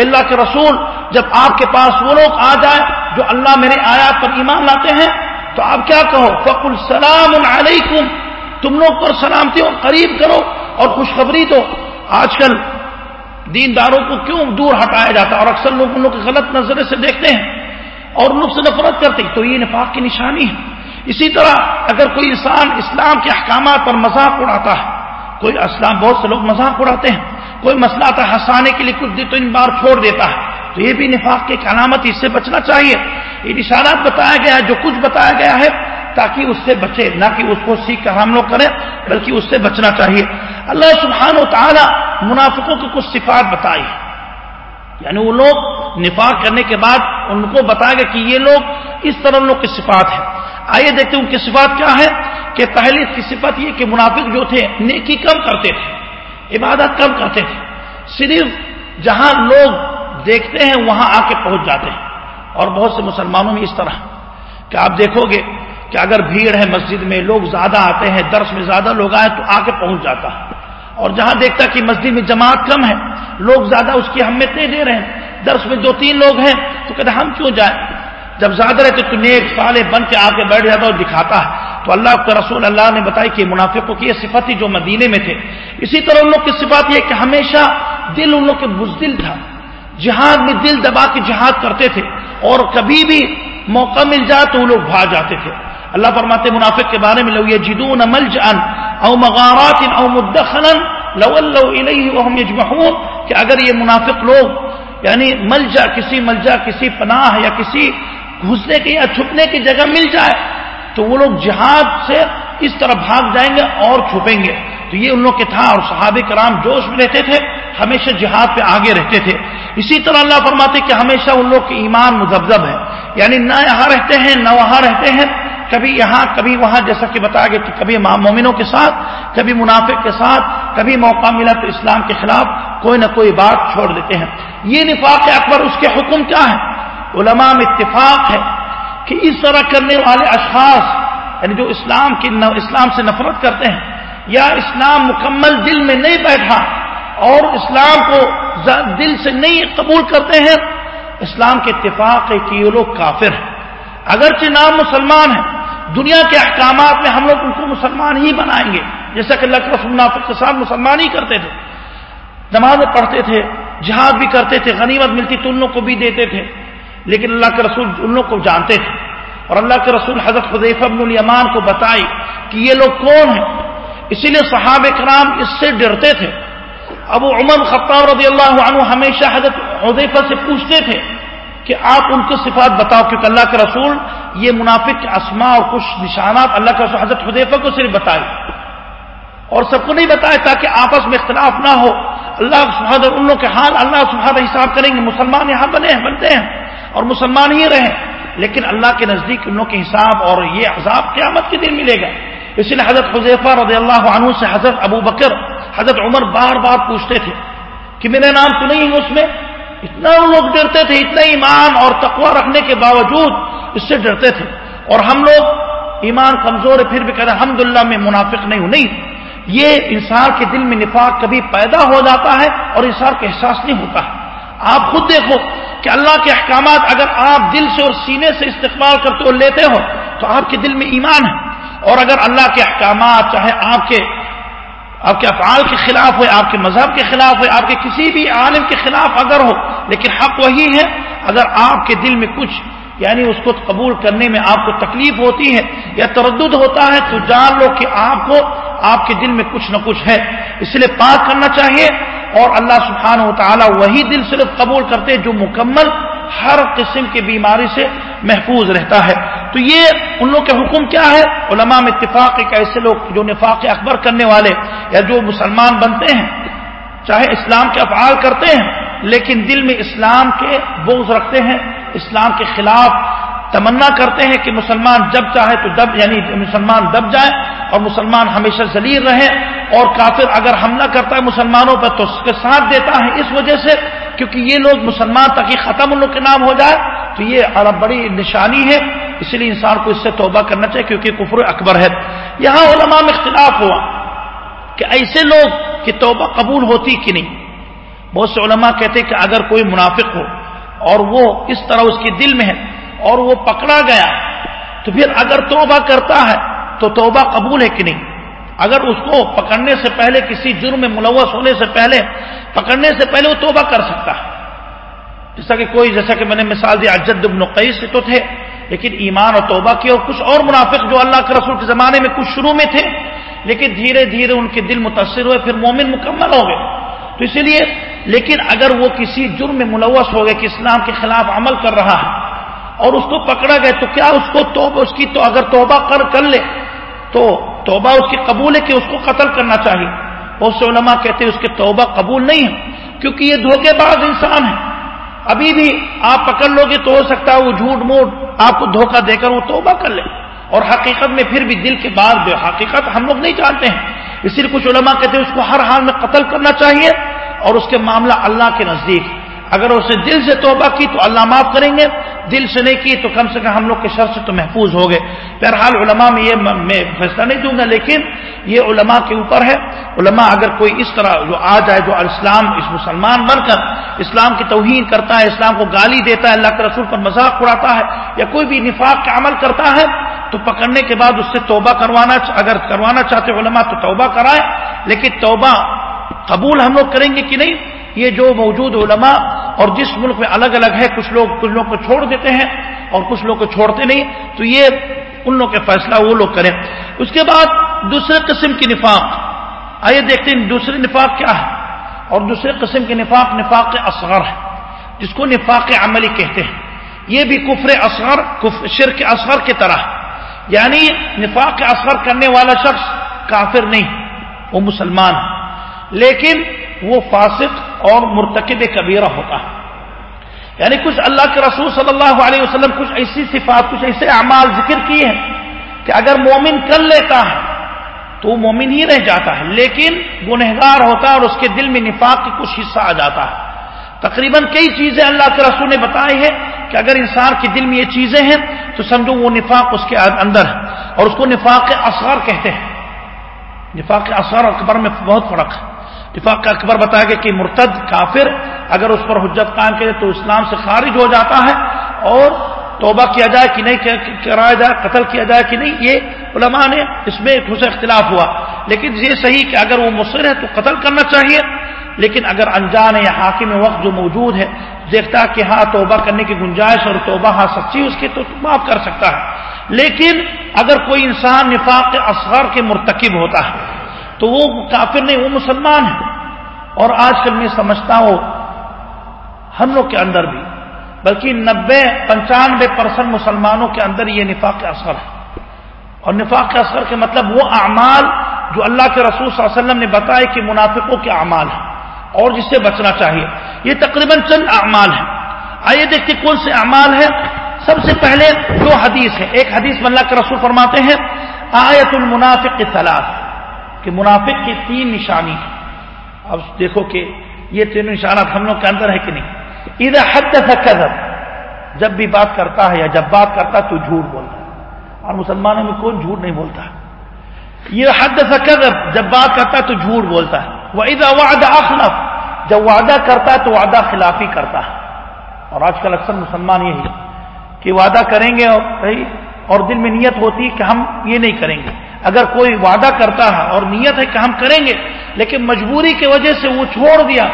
اللہ کے رسول، جب آپ کے پاس وہ لوگ آ جائیں جو اللہ میرے آیات پر ایمان لاتے ہیں، تو آپ کیا کہو؟ فق السلام علیکم تم لوگ پر سلامتی اور قریب کرو اور خوشخبری دو۔ آج کل دینداروں کو کیوں دور ہٹایا جاتا ہے؟ اور اکثر لوگ ان لوگ غلط نظرے سے دیکھتے ہیں اور ان لوگ سے نفرت کرتے ہیں۔ تو یہ نفاق کی نشانی ہے۔ اسی طرح اگر کوئی انسان اسلام کے احکامات پر مذاق اڑاتا ہے، کوئی اسلام بہت سے لوگ مذاق اڑاتے ہیں، کوئی مسئلہ آتا ہے ہنسانے کے لیے کچھ دن تو ان بار چھوڑ دیتا ہے، تو یہ بھی نفاق کی علامت اس سے بچنا چاہیے۔ یہ نشانات بتایا گیا ہے، جو کچھ بتایا گیا ہے تاکہ اس سے بچے، نہ کہ اس کو سیکھ کر ہم لوگ کریں، بلکہ اس سے بچنا چاہیے۔ اللہ سبحانہ و تعالی منافقوں کی کچھ صفات بتائی۔ یعنی وہ لوگ نفاق کرنے کے بعد ان کو بتایا گیا کہ یہ لوگ اس طرح لوگ کی صفات ہے آئیے دیکھتے ہیں ان کی صفات کیا ہے کہ پہلی کی صفت یہ کہ منافق جو تھے، نیکی کم کرتے تھے، عبادت کم کرتے تھے۔ صرف جہاں لوگ دیکھتے ہیں، وہاں آ کے پہنچ جاتے ہیں۔ اور بہت سے مسلمانوں میں اس طرح۔ کہ آپ دیکھو گے کہ اگر بھیڑ ہے مسجد میں، لوگ زیادہ آتے ہیں، درس میں زیادہ لوگ آئے تو آ کے پہنچ جاتا ہے۔ اور جہاں دیکھتا کہ مسجد میں جماعت کم ہے، لوگ زیادہ اس کی اہمیت نہیں دے رہے ہیں۔ درس میں دو تین لوگ ہیں تو کہتے ہم کیوں جائیں؟ جب زیادہ رہتے تو نیک سالے بن کے آ کے بیٹھ جاتا اور دکھاتا ہے۔ تو اللہ کے رسول اللہ نے بتائی کہ منافقوں کی یہ صفت ہی جو مدینے میں تھے۔ اسی طرح ان لوگ کی صفات یہ کہ ہمیشہ دل ان لوگ کے بزدل تھا۔ جہاد میں دل دبا کے جہاد کرتے تھے۔ اور کبھی بھی موقع مل جائے تو وہ لوگ بھاگ جاتے تھے۔ اللہ فرماتے منافق کے بارے میں، لو یجدون ملجا او مغارات او مدخلا لولوا الیہ وهم یجمعون، کہ اگر یہ منافق لوگ یعنی ملجا کسی ملجا کسی پناہ یا کسی گھسنے کی یا چھپنے کی جگہ مل جائے، تو وہ لوگ جہاد سے اس طرح بھاگ جائیں گے اور چھپیں گے۔ تو یہ ان لوگ کے تھا اور صحابہ کرام جوش میں رہتے تھے، ہمیشہ جہاد پہ آگے رہتے تھے۔ اسی طرح اللہ فرماتے کہ ہمیشہ ان لوگ کے ایمان مذبذب ہے یعنی نہ یہاں رہتے ہیں، نہ وہاں رہتے ہیں کبھی یہاں، کبھی وہاں، جیسا کہ بتایا گیا کہ کبھی مومنوں کے ساتھ، کبھی منافق کے ساتھ، کبھی موقع ملا تو اسلام کے خلاف کوئی نہ کوئی بات چھوڑ دیتے ہیں۔ یہ نفاق اکبر، اس کے حکم کیا ہے علماء میں اتفاق ہے کہ اس طرح کرنے والے اشخاص یعنی جو اسلام کی اسلام سے نفرت کرتے ہیں، یا اسلام مکمل دل میں نہیں بیٹھا اور اسلام کو دل سے نہیں قبول کرتے ہیں، اسلام کے اتفاق ہے کہ یہ لوگ کافر ہیں۔ اگرچہ نام مسلمان ہیں، دنیا کے احکامات میں ہم لوگ ان کو مسلمان ہی بنائیں گے۔ جیسا کہ اللہ کے رسول منافق کے ساتھ مسلمان ہی کرتے تھے۔ نماز پڑھتے تھے، جہاد بھی کرتے تھے، غنیمت ملتی تو ان لوگ کو بھی دیتے تھے۔ لیکن اللہ کے رسول ان لوگ کو جانتے تھے۔ اور اللہ کے رسول حضرت حضیف ابن الیمان کو بتائی کہ یہ لوگ کون ہیں۔ اسی لیے صحاب کرام اس سے ڈرتے تھے۔ ابو عمر خطاب رضی اللہ عنہ ہمیشہ حضرت حضیفہ سے پوچھتے تھے کہ آپ ان کو صفات بتاؤ، کیونکہ اللہ کے رسول یہ منافق کے اسما اور کچھ نشانات اللہ کے رسول حضرت حدیفہ کو صرف بتائے۔ اور سب کو نہیں بتائے تاکہ آپس میں اختلاف نہ ہو۔ اللہ سبحانہ ان لوگوں کے حال اللہ سبحانہ حساب کریں گے، مسلمان یہاں بنے ہیں، بنتے ہیں اور مسلمان ہی رہیں۔ لیکن اللہ کے نزدیک ان لوگوں کے حساب اور یہ عذاب قیامت کے دن ملے گا۔ اس لیے حضرت حضیفہ رضی اللہ عنہ سے حضرت ابو بکر، حضرت عمر بار بار پوچھتے تھے کہ میرے نام تو نہیں ہے اس میں؟ اتنا لوگ ڈرتے تھے، اتنا ایمان اور تقوی رکھنے کے باوجود اس سے ڈرتے تھے۔ اور ہم لوگ ایمان کمزور ہے، پھر بھی کہتے ہیں الحمد میں منافق نہیں ہوں۔ نہیں، یہ انسان کے دل میں نفاق کبھی پیدا ہو جاتا ہے اور انسان کا احساس نہیں ہوتا۔ ہے آپ خود دیکھو کہ اللہ کے احکامات اگر آپ دل سے اور سینے سے استقبال کرتے ہو لیتے ہو تو آپ کے دل میں ایمان ہے۔ اور اگر اللہ کے احکامات چاہے آپ کے آپ کے افعال کے خلاف ہوئے، آپ کے مذہب کے خلاف ہوئے، آپ کے کسی بھی عالم کے خلاف اگر ہو، لیکن حق وہی ہے، اگر آپ کے دل میں کچھ یعنی اس کو قبول کرنے میں آپ کو تکلیف ہوتی ہے یا تردد ہوتا ہے، تو جان لو کہ آپ کو، آپ کے دل میں کچھ نہ کچھ ہے۔ اس لیے پاک کرنا چاہیے اور اللہ سبحانہ و تعالیٰ وہی دل صرف قبول کرتے جو مکمل ہر قسم کی بیماری سے محفوظ رہتا ہے۔ تو یہ ان لوگ کے حکم کیا ہے؟ علماء میں اتفاق ایک ایسے لوگ جو نفاق اکبر کرنے والے یا جو مسلمان بنتے ہیں، چاہے اسلام کے افعال کرتے ہیں، لیکن دل میں اسلام کے بوز رکھتے ہیں، اسلام کے خلاف تمنا کرتے ہیں کہ مسلمان جب چاہے تو دب یعنی مسلمان دب جائے اور مسلمان ہمیشہ ذلیل رہے اور کافر اگر حملہ کرتا ہے مسلمانوں پر تو اس کے ساتھ دیتا ہے اس وجہ سے کیونکہ یہ لوگ مسلمان تاکہ ختم ان لوگ کے نام ہو جائے تو یہ بڑی نشانی ہے اس لیے انسان کو اس سے توبہ کرنا چاہیے کیونکہ کفر اکبر ہے۔ یہاں علماء میں اختلاف ہوا کہ ایسے لوگ کی توبہ قبول ہوتی کہ نہیں۔ بہت سے علماء کہتے کہ اگر کوئی منافق ہو اور وہ اس طرح اس کے دل میں ہے اور وہ پکڑا گیا تو پھر اگر توبہ کرتا ہے تو توبہ قبول ہے کہ نہیں؟ اگر اس کو پکڑنے سے پہلے کسی جرم میں ملوث ہونے سے پہلے پکڑنے سے پہلے وہ توبہ کر سکتا ہے۔ جیسا کہ کوئی، جیسا کہ میں نے مثال دی اجد بن قیس سے تو تھے، لیکن ایمان اور توبہ کی اور کچھ اور منافق جو اللہ کے رسول کے زمانے میں کچھ شروع میں تھے، لیکن دھیرے دھیرے ان کے دل متاثر ہوئے، پھر مومن مکمل ہو گئے۔ تو اسی لیے، لیکن اگر وہ کسی جرم میں ملوث ہو گئے، کہ اسلام کے خلاف عمل کر رہا ہے اور اس کو پکڑا گئے، تو کیا اس کو توبہ اس کی تو اگر توبہ کر کر لے، تو توبہ اس کی قبول ہے کہ اس کو قتل کرنا چاہیے۔ بہت سے علماء کہتے ہیں اس کی توبہ قبول نہیں ہے، کیونکہ یہ دھوکے باز انسان ہے۔ ابھی بھی آپ پکڑ لو گے تو ہو سکتا ہے وہ جھوٹ موٹ آپ کو دھوکہ دے کر وہ توبہ کر لے۔ اور حقیقت میں پھر بھی دل کے بعد جو حقیقت ہم لوگ نہیں جانتے ہیں۔ اسی لیے کچھ علماء کہتے ہیں اس کو ہر حال میں قتل کرنا چاہیے اور اس کے معاملہ اللہ کے نزدیک۔ اگر اس نے دل سے توبہ کی تو اللہ معاف کریں گے، دل سے نہیں کی تو کم سے کم ہم لوگ کے شر سے تو محفوظ ہو گئے۔ بہرحال علماء میں یہ میں فیصلہ نہیں دوں گا، لیکن یہ علماء کے اوپر ہے۔ علماء اگر کوئی اس طرح جو آ جائے، جو اسلام، اس مسلمان بن کر اسلام کی توہین کرتا ہے، اسلام کو گالی دیتا ہے، اللہ کے رسول پر مذاق اڑاتا ہے یا کوئی بھی نفاق کا عمل کرتا ہے، تو پکڑنے کے بعد اس سے توبہ کروانا اگر کروانا چاہتے علماء تو توبہ کرائے لیکن توبہ قبول ہم لوگ کریں گے کہ نہیں؟ یہ جو موجود علماء اور جس ملک میں الگ الگ ہے، کچھ لوگ کچھ لوگ کو چھوڑ دیتے ہیں اور کچھ لوگ کو چھوڑتے نہیں، تو یہ ان لوگ کے فیصلہ وہ لوگ کریں۔ اس کے بعد دوسرے قسم کی نفاق۔ آئیے دیکھتے ہیں دوسرے نفاق کیا ہے۔ اور دوسرے قسم کے نفاق نفاق اصغر ہے، جس کو نفاق عملی کہتے ہیں۔ یہ بھی کفر اصغر شرک اصغر کی طرح۔ یعنی نفاق اصغر کرنے والا شخص کافر نہیں، وہ مسلمان لیکن وہ فاسق اور مرتکب کبیرہ ہوتا ہے۔ یعنی کچھ اللہ کے رسول صلی اللہ علیہ وسلم کچھ ایسی صفات، کچھ ایسے اعمال ذکر کیے ہیں کہ اگر مومن کر لیتا ہے تو وہ مومن ہی رہ جاتا ہے، لیکن گنہگار ہوتا ہے اور اس کے دل میں نفاق کی کچھ حصہ آ جاتا ہے۔ تقریباً کئی چیزیں اللہ کے رسول نے بتائی ہے کہ اگر انسان کے دل میں یہ چیزیں ہیں تو سمجھو وہ نفاق اس کے اندر ہے، اور اس کو نفاق اثر کہتے ہیں۔ نفاق اثر اکبر میں بہت فرق ہے۔ نفاق اکبر بتایا گیا کہ مرتد کافر اگر اس پر حجت قائم کرے تو اسلام سے خارج ہو جاتا ہے اور توبہ کیا جائے کہ نہیں کرایا جائے قتل کیا جائے کہ نہیں، یہ علماء نے اس میں سے اختلاف ہوا۔ لیکن یہ صحیح کہ اگر وہ مصر ہے تو قتل کرنا چاہیے۔ لیکن اگر انجان یا حاکم وقت جو موجود ہے، دیکھتا کہ ہاں توبہ کرنے کی گنجائش اور توبہ ہاں سچی اس کی، تو معاف کر سکتا ہے۔ لیکن اگر کوئی انسان نفاق اصغر کے مرتکب ہوتا ہے تو وہ کافر نہیں، وہ مسلمان ہے اور آج کل میں سمجھتا ہوں ہم لوگ کے اندر بھی۔ بلکہ نبے، پنچانوے پرسنٹ مسلمانوں کے اندر یہ نفاق اثر ہے۔ اور نفاق کے اثر کے مطلب وہ اعمال جو اللہ کے رسول صلی اللہ علیہ وسلم نے بتایا کہ منافقوں کے اعمال ہیں اور جس سے بچنا چاہیے۔ یہ تقریباً چند اعمال ہیں۔ آئیے دیکھتے کون سے اعمال ہیں۔ سب سے پہلے دو حدیث ہے ایک حدیث میں اللہ کے رسول فرماتے ہیں، آیت المنافق کی کہ منافق کی تین نشانی اب دیکھو کہ یہ تینوں نشانات ہم لوگ کے اندر ہے کہ نہیں۔ ادھر حد کذب جب بھی بات کرتا ہے یا جب بات کرتا ہے تو جھوٹ بولتا ہے۔ اور مسلمانوں میں کون جھوٹ نہیں بولتا؟ یہ حد کذب جب بات کرتا ہے تو جھوٹ بولتا ہے۔ وہ ادھر وعدہ اخلف، جب وعدہ کرتا ہے تو وعدہ خلافی کرتا ہے۔ اور آج کل اکثر مسلمان یہی کہ وعدہ کریں گے اور دل میں نیت ہوتی ہے کہ ہم یہ نہیں کریں گے۔ اگر کوئی وعدہ کرتا ہے اور نیت ہے کہ ہم کریں گے، لیکن مجبوری کی وجہ سے وہ چھوڑ دیا،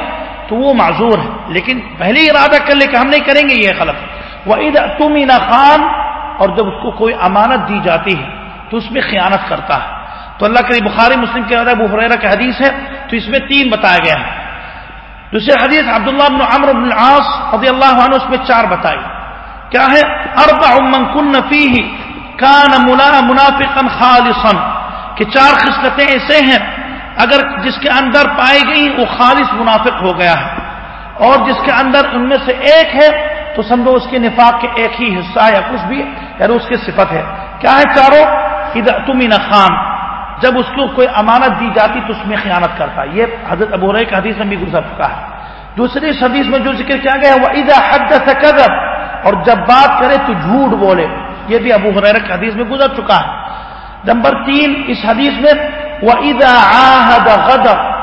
تو وہ معذور ہے۔ لیکن پہلے ہی ارادہ کر لے کہ ہم نہیں کریں گے، یہ غلط ہے۔ وہ عید تم خان، اور جب اس کو کوئی امانت دی جاتی ہے، تو اس میں خیانت کرتا ہے۔ تو اللہ کے بخاری مسلم کے ابو حریرہ کا حدیث ہے، تو اس میں تین بتایا گیا ہے۔ دوسرے حدیث عبداللہ بن عمر بن العاص رضی اللہ عنہ اس میں چار بتائی۔ کیا ہے؟ اربع من کن فیہ کان منافقا خالصا، کہ چار خصلتیں ایسے ہیں، اگر جس کے اندر پائی گئی وہ خالص منافق ہو گیا ہے۔ اور جس کے اندر ان میں سے ایک ہے، تو سمجھو اس کے نفاق کے ایک ہی حصہ یا کچھ بھی یعنی اس کی صفت ہے۔ کیا ہے چاروں؟ تم خان۔ جب اس کو کوئی امانت دی جاتی، تو اس میں خیانت کرتا۔ ہے یہ حضرت ابو رئی کا حدیث میں بھی گزر چکا ہے۔ دوسری حدیث میں جو ذکر کیا گیا وہ عید حد اور جب بات کرے، تو جھوٹ بولے۔ یہ بھی ابو حریر کے حدیث میں گزر چکا ہے۔ نمبر تین، اس حدیث میں وہ عہد غدر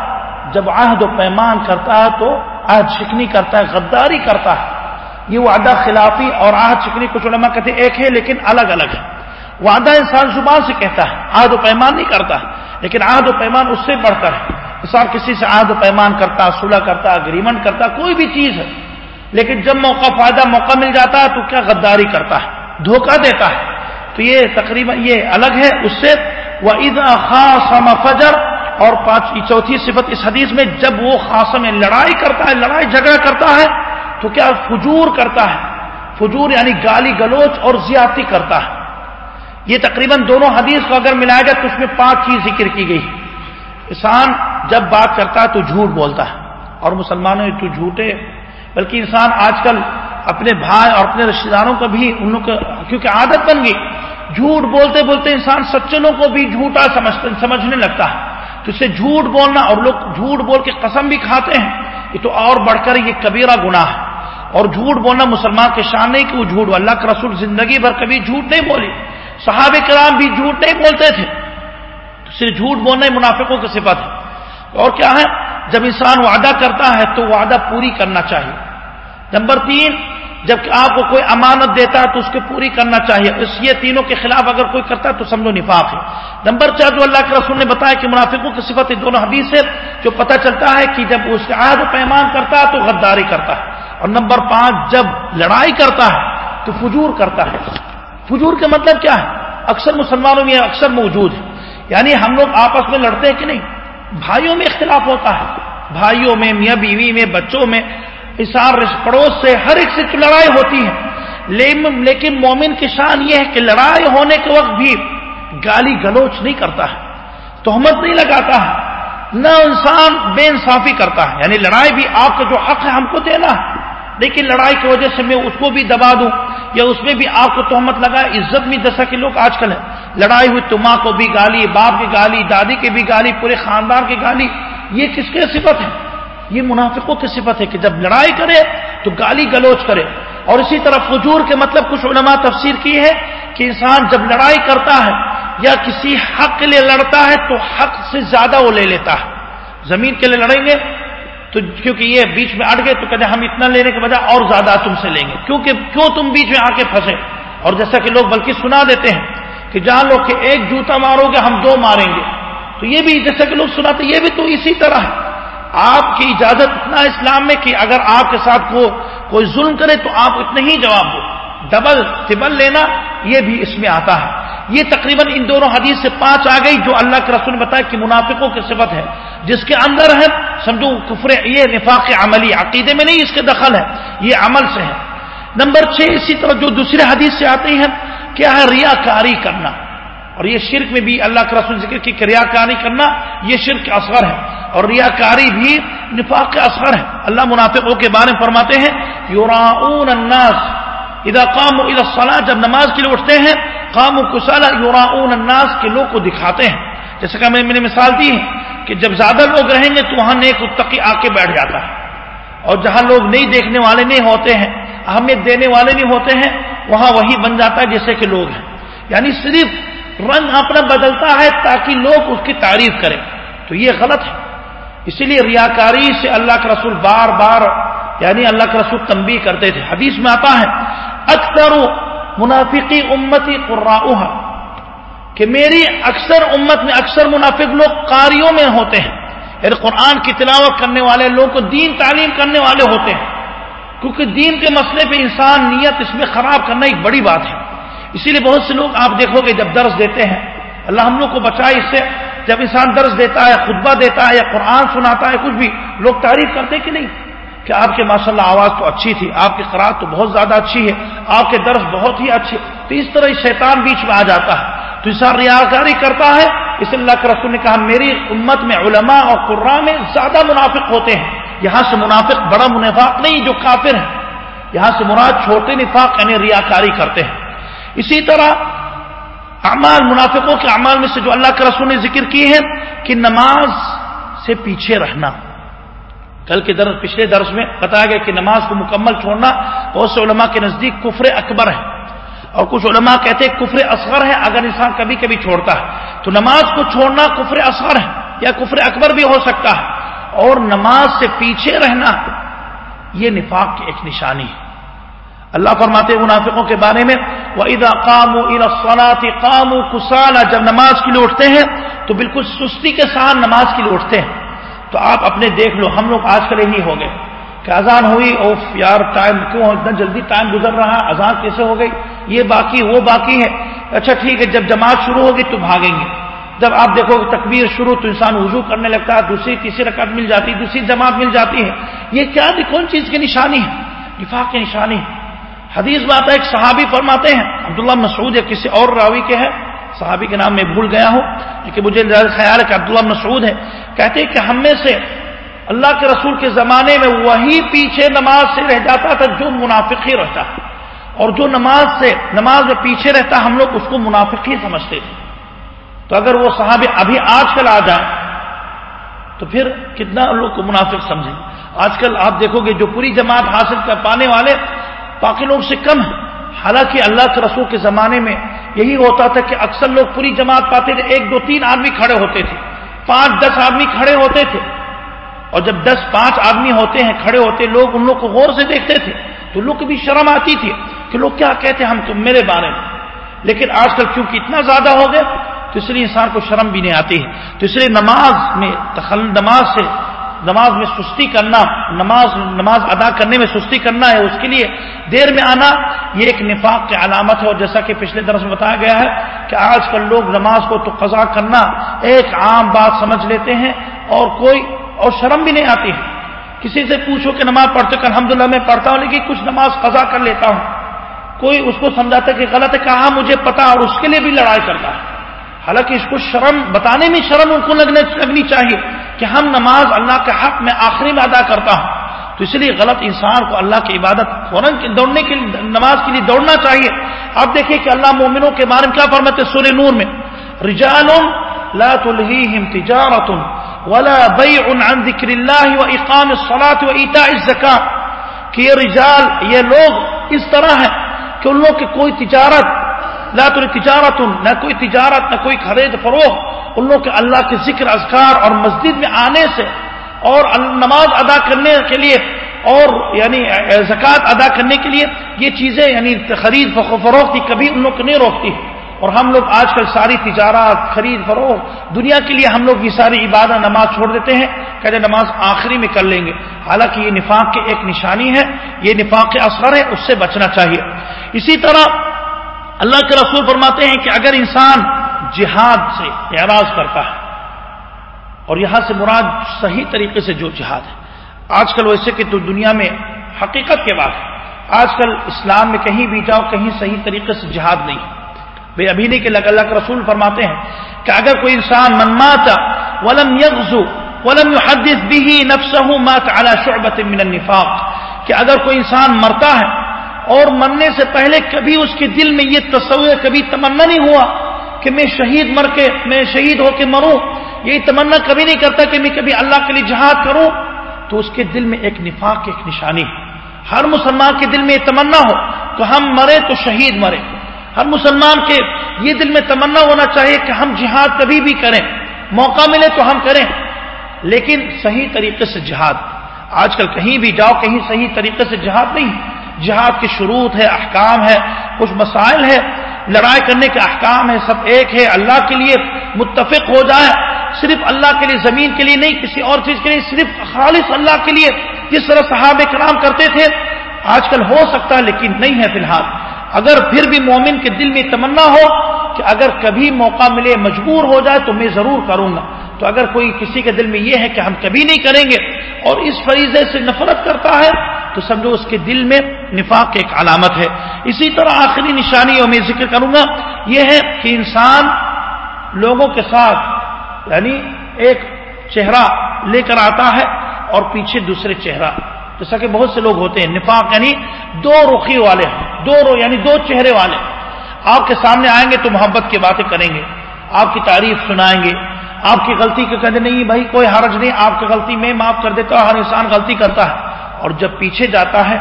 جب عہد و پیمان کرتا ہے تو عہد شکنی کرتا ہے، غداری کرتا ہے۔ یہ وعدہ خلافی اور عہد شکنی کچھ علماء کہتے ایک ہے لیکن الگ الگ ہے۔ وعدہ انسان زبان سے کہتا ہے، عہد و پیمان نہیں کرتا لیکن عہد و پیمان اس سے بڑھتا ہے۔ انسان کسی سے عہد و پیمان کرتا، صلح کرتا اگریمنٹ کرتا، کوئی بھی چیز ہے۔ لیکن جب موقع فائدہ، موقع مل جاتا ہے تو کیا غداری کرتا ہے؟ دھوکہ دیتا ہے۔ تو یہ تقریباً یہ الگ ہے اس سے۔ وہ عید خاصم فجر۔ اور پانچ، چوتھی صفت اس حدیث میں، جب وہ خاصم لڑائی کرتا ہے، لڑائی جھگڑا کرتا ہے، تو کیا فجور کرتا ہے؟ فجور یعنی گالی گلوچ اور زیادتی کرتا ہے۔ یہ تقریباً دونوں حدیث کو اگر ملایا گیا تو اس میں پانچ چیز ذکر کی گئی۔ انسان جب بات کرتا ہے تو جھوٹ بولتا ہے اور مسلمانوں تو جھوٹے، بلکہ انسان آج کل اپنے بھائی اور اپنے رشتے داروں کو بھی ان لوگ کیونکہ عادت بن گئی۔ جھوٹ بولتے بولتے انسان سچنوں کو بھی جھوٹا سمجھنے لگتا ہے۔ تو اسے جھوٹ بولنا اور لوگ جھوٹ بول کے قسم بھی کھاتے ہیں۔ یہ تو اور بڑھ کر یہ کبیرہ گناہ ہے۔ اور جھوٹ بولنا مسلمان کے شان نہیں کہ وہ جھوٹ اللہ کا رسول زندگی بھر کبھی جھوٹ نہیں بولی صحابہ کرام بھی جھوٹ نہیں بولتے تھے۔ تو صرف جھوٹ بولنا ہی منافقوں کی صفت ہے۔ اور کیا ہے؟ جب انسان وعدہ کرتا ہے تو وعدہ پوری کرنا چاہیے۔ نمبر تین جب آپ کو کوئی امانت دیتا ہے تو اس کو پوری کرنا چاہیے، اس یہ تینوں کے خلاف اگر کوئی کرتا ہے تو سمجھو نفاق ہے۔ نمبر چار، جو اللہ کے رسول نے بتایا کہ منافقوں کی صفت دونوں حدیث ہے جو پتہ چلتا ہے کہ جب اس عہد پیمان کرتا ہے تو غداری کرتا ہے۔ اور نمبر پانچ، جب لڑائی کرتا ہے تو فجور کرتا ہے۔ فجور کا مطلب کیا ہے؟ اکثر مسلمانوں میں اکثر موجود ہے۔ یعنی ہم لوگ آپس میں لڑتے ہیں کہ نہیں؟ بھائیوں میں اختلاف ہوتا ہے۔ بھائیوں میں، میاں بیوی میں، بچوں میں پڑوس سے ہر ایک سے لڑائی ہوتی ہے۔ لیکن مومن کی شان یہ ہے کہ لڑائی ہونے کے وقت بھی گالی گلوچ نہیں کرتا ہے، تہمت نہیں لگاتا ہے، نہ انسان بے انصافی کرتا ہے۔ یعنی لڑائی بھی آپ کا جو حق ہے ہم کو دینا ہے۔ لیکن لڑائی کی وجہ سے میں اس کو بھی دبا دوں یا اس میں بھی آپ کو تہمت لگا عزت بھی جیسا کہ لوگ آج کل ہے لڑائی ہوئی تو ماں کو بھی گالی، باپ کی گالی، دادی کی بھی گالی، پورے خاندان کی گالی، یہ کس کے صفت ہے؟ یہ منافقوں کی صفت ہے کہ جب لڑائی کرے تو گالی گلوچ کرے۔ اور اسی طرح فجور کے مطلب کچھ علماء تفسیر کی ہے کہ انسان جب لڑائی کرتا ہے یا کسی حق کے لیے لڑتا ہے تو حق سے زیادہ وہ لے لیتا ہے۔ زمین کے لیے لڑیں گے تو کیونکہ یہ بیچ میں اٹ گئے تو کہتے ہم اتنا لینے کے بجائے اور زیادہ تم سے لیں گے۔ کیونکہ کیوں تم بیچ میں آ کے پھنسے؟ اور جیسا کہ لوگ بلکہ سنا دیتے ہیں کہ جہاں لوگ کہ ایک جوتا مارو گے ہم دو ماریں گے۔ تو یہ بھی جیسا کہ لوگ سناتے یہ بھی تو اسی طرح ہے۔ آپ کی اجازت اتنا اسلام میں کہ اگر آپ کے ساتھ کو کوئی ظلم کرے تو آپ اتنے ہی جواب دو۔ ڈبل، ٹبل لینا، یہ بھی اس میں آتا ہے۔ یہ تقریباً ان دونوں حدیث سے پانچ آ گئی جو اللہ کے رسول نے بتایا کہ منافقوں کی صفت ہے۔ جس کے اندر ہے، سمجھو، کفر، یہ نفاق عملی، عقیدے میں نہیں اس کے دخل ہے، یہ عمل سے ہے۔ نمبر چھ، اسی طرح جو دوسرے حدیث سے آتے ہیں کیا ہے؟ ریا کاری کرنا۔ اور یہ شرک میں بھی اللہ کے رسول ذکر کی ریا کاری کرنا یہ شرک اصغر ہے اور ریا کاری بھی نفاق اصغر ہے اللہ منافقوں کے بارے میں فرماتے ہیں یوراؤن الناس، اذا قاموا الى الصلاه جب نماز کے لیے اٹھتے ہیں قام و کسالہ یوراؤن الناس کے لوگ کو دکھاتے ہیں۔ جیسے کہ میں نے مثال دی کہ جب زیادہ لوگ رہیں گے تو وہاں نیک اتقی آ کے بیٹھ جاتا ہے۔ اور جہاں لوگ نہیں دیکھنے والے نہیں ہوتے ہیں، اہمیت دینے والے نہیں ہوتے ہیں، وہاں وہی بن جاتا ہے جیسے کہ لوگ ہیں۔ یعنی صرف رنگ اپنا بدلتا ہے تاکہ لوگ اس کی تعریف کریں۔ تو یہ غلط ہے۔ اسی لیے ریاکاری سے اللہ کا رسول بار بار یعنی اللہ کا رسول تنبیہ کرتے تھے۔ حدیث میں آتا ہے، اکثر منافقی امتی قرآ کہ میری اکثر امت میں اکثر منافق لوگ قاریوں میں ہوتے ہیں۔ یعنی قرآن کی تلاوت کرنے والے لوگ کو دین تعلیم کرنے والے ہوتے ہیں۔ کیونکہ دین کے مسئلے پہ انسان نیت اس میں خراب کرنا ایک بڑی بات ہے۔ اسی لیے بہت سے لوگ آپ دیکھو گے جب درس دیتے ہیں، اللہ ہم لوگ کو بچائے اس سے۔ جب انسان درس دیتا ہے، خطبہ دیتا ہے یا قرآن سناتا ہے، کچھ بھی، لوگ تعریف کرتے کہ نہیں؟ کہ آپ کے ماشاء اللہ آواز تو اچھی تھی، آپ کی قرآن تو بہت زیادہ اچھی ہے، آپ کے درس بہت ہی اچھی تو اس طرح شیطان بیچ میں آ جاتا ہے۔ تو انسان ریاکاری کرتا ہے۔ اس اللہ کے رسول نے کہا، میری امت میں علماء اور قرآن میں زیادہ منافق ہوتے ہیں۔ یہاں سے منافق بڑا منافق نہیں، جو کافر ہے یہاں سے مراد چھوٹے نفاق یعنی ریاکاری کرتے ہیں۔ اسی طرح اعمال منافقوں کے اعمال میں سے جو اللہ کے رسول نے ذکر کی ہے کہ نماز سے پیچھے رہنا۔ کل کے درس، پچھلے درس میں بتایا گیا کہ نماز کو مکمل چھوڑنا بہت سے علماء کے نزدیک کفر اکبر ہے۔ اور کچھ علماء کہتے ہیں کفر اصغر ہے اگر انسان کبھی کبھی چھوڑتا ہے۔ تو نماز کو چھوڑنا کفر اصغر ہے یا کفر اکبر بھی ہو سکتا ہے۔ اور نماز سے پیچھے رہنا یہ نفاق کی ایک نشانی ہے۔ اللہ فرماتے منافقوں کے بارے میں وہ ادا قام قام کسالا جب نماز کے لیے اٹھتے ہیں، تو بالکل سستی کے ساتھ نماز کے لیے اٹھتے ہیں۔ تو آپ اپنے دیکھ لو، ہم لوگ آج کل یہی ہو گئے کہ اذان ہوئی، اوف یار، ٹائم کیوں، اتنا جلدی ٹائم گزر رہا ہے اذان کیسے ہو گئی؟ یہ باقی، وہ باقی ہے اچھا ٹھیک ہے، جب جماعت شروع ہوگی تو بھاگیں گے۔ جب آپ دیکھو کہ تکبیر شروع، تو انسان وضو کرنے لگتا ہے، دوسری، تیسری رکعت مل جاتی، دوسری جماعت مل جاتی ہے۔ یہ کیا کون چیز کی نشانی ہے؟ نفاق کی نشانی ہے۔ حدیث بات ہے، ایک صحابی فرماتے ہیں، عبداللہ مسعود یا کسی اور راوی کے ہے صحابی کے نام میں بھول گیا ہوں، لیکن مجھے خیال ہے کہ عبداللہ مسعود ہے کہتے ہیں کہ ہم میں سے اللہ کے رسول کے زمانے میں وہی پیچھے نماز سے رہ جاتا تھا جو منافق ہی رہتا اور جو نماز سے، نماز میں پیچھے رہتا، ہم لوگ اس کو منافق ہی سمجھتے تھے۔ تو اگر وہ صحابی ابھی آج کل آ جائیں، تو پھر کتنا لوگ کو منافق سمجھیں۔ آج کل آپ دیکھو گے جو پوری جماعت حاصل کر پانے والے باقی لوگ سے کم ہے۔ حالانکہ اللہ کے رسول کے زمانے میں یہی ہوتا تھا کہ اکثر لوگ پوری جماعت پاتے تھے، ایک دو تین آدمی کھڑے ہوتے تھے۔ پانچ دس آدمی کھڑے ہوتے تھے۔ اور جب دس پانچ آدمی ہوتے ہیں، کھڑے ہوتے، لوگ ان لوگ کو غور سے دیکھتے تھے تو لوگ کو بھی شرم آتی تھی کہ لوگ کیا کہتے ہم تو میرے بارے میں۔ لیکن آج کل کیونکہ اتنا زیادہ ہو گئے تو اس لیے انسان کو شرم بھی نہیں آتی ہے۔ تو اس لیے نماز میں تخل نماز سے نماز میں سستی کرنا، نماز نماز ادا کرنے میں سستی کرنا ہے، اس کے لیے دیر میں آنا، یہ ایک نفاق کی علامت ہے، اور جیسا کہ پچھلے درس میں بتایا گیا ہے کہ آج کل لوگ نماز کو تو قضا کرنا ایک عام بات سمجھ لیتے ہیں، اور کوئی، اور شرم بھی نہیں آتی ہے۔ کسی سے پوچھو کہ نماز پڑھتے کہ الحمد میں پڑھتا ہوں، لیکن کچھ نماز قضا کر لیتا ہوں۔ کوئی اس کو سمجھاتا کہ غلط ہے کہا ہاں، مجھے پتا اور اس کے لیے بھی لڑائی کرتا ہے۔ حالانکہ اس کو شرم، بتانے میں شرم ان کو لگنے، لگنی چاہیے۔ کہ ہم نماز اللہ کے حق میں آخری میں ادا کرتا ہوں۔ تو اس لیے غلط انسان کو اللہ کی عبادت فوراً دوڑنے کے لیے نماز کے لیے دوڑنا چاہیے۔ آپ دیکھیں کہ اللہ مومنوں کے بارے میں کیا فرماتے سور نور میں؟ رجال لا تلهيهم تجارة ولا بيع عن ذكر الله وإقام الصلاة وإيتاء الزكاة کہ یہ رجال، یہ لوگ اس طرح ہیں کہ ان لوگ کی کوئی تجارت لا تو تجارت، نہ کوئی تجارت، نہ کوئی خرید فروغ ان لوگ کے اللہ کے ذکر، اذکار اور مسجد میں آنے سے اور نماز ادا کرنے کے لیے اور یعنی زکوٰۃ ادا کرنے کے لیے یہ چیزیں یعنی خرید فروخت کبھی ان لوگ کو نہیں روکتی۔ اور ہم لوگ آج کل ساری تجارت خرید فروخت، دنیا کے لیے ہم لوگ یہ ساری عبادت، نماز چھوڑ دیتے ہیں، کہتے نماز آخری میں کر لیں گے۔ حالانکہ یہ نفاق کی ایک نشانی ہے، یہ نفاق کے اثر ہے، اس سے بچنا چاہیے۔ اسی طرح اللہ کے رسول فرماتے ہیں کہ اگر انسان جہاد سے اعراض کرتا ہے اور یہاں سے مراد صحیح طریقے سے جو جہاد ہے آج کل ویسے کہ تو دنیا میں حقیقت کے بعد آج کل اسلام میں کہیں بھی جاؤ، کہیں صحیح طریقے سے جہاد نہیں بھائی ابھی نہیں کہ اللہ کے رسول فرماتے ہیں کہ اگر کوئی انسان منماتا ولم یغزو ولم يحدث به نفسه مات على شعبة من النفاق، کہ اگر کوئی انسان مرتا ہے اور مرنے سے پہلے کبھی اس کے دل میں یہ تصور، کبھی تمنا نہیں ہوا کہ میں شہید مر کے، میں شہید ہو کے مروں؟ یہی تمنا کبھی نہیں کرتا کہ میں کبھی اللہ کے لیے جہاد کروں؟ تو اس کے دل میں ایک نفاق، ایک نشانی ہر مسلمان کے دل میں یہ تمنا ہو، تو ہم مرے تو شہید مرے۔ ہر مسلمان کے یہ دل میں تمنا ہونا چاہیے کہ ہم جہاد کبھی بھی کریں۔ موقع ملے تو ہم کریں۔ لیکن صحیح طریقے سے جہاد۔ آج کل کہیں بھی جاؤ، کہیں صحیح طریقے سے جہاد نہیں۔ جہاد کی شروع ہے احکام ہے کچھ مسائل ہے لڑائی کرنے کے احکام ہے سب ایک ہے اللہ کے لیے متفق ہو جائے صرف اللہ کے لیے، زمین کے لیے نہیں، کسی اور چیز کے لیے، صرف خالص اللہ کے لیے، جس طرح صحاب کرام کرتے تھے۔ آج کل ہو سکتا ہے، لیکن نہیں ہے فی الحال۔ اگر پھر بھی مومن کے دل میں تمنا ہو کہ اگر کبھی موقع ملے، مجبور ہو جائے، تو میں ضرور کروں گا۔ تو اگر کوئی کسی کے دل میں یہ ہے کہ ہم کبھی نہیں کریں گے اور اس فریضے سے نفرت کرتا ہے، تو سمجھو اس کے دل میں نفاق ایک علامت ہے۔ اسی طرح آخری نشانی اور میں ذکر کروں گا، یہ ہے کہ انسان لوگوں کے ساتھ یعنی ایک چہرہ لے کر آتا ہے اور پیچھے دوسرے چہرہ۔ جیسا کہ بہت سے لوگ ہوتے ہیں، نفاق یعنی دو رخی والے دو رو یعنی دو چہرے والے۔ آپ کے سامنے آئیں گے تو محبت کی باتیں کریں گے، آپ کی تعریف سنائیں گے۔ آپ کی غلطی کے کہتے نہیں بھائی، کوئی حرج نہیں، آپ کی غلطی میں معاف کر دیتا ہوں، ہر انسان غلطی کرتا ہے۔ اور جب پیچھے جاتا ہے،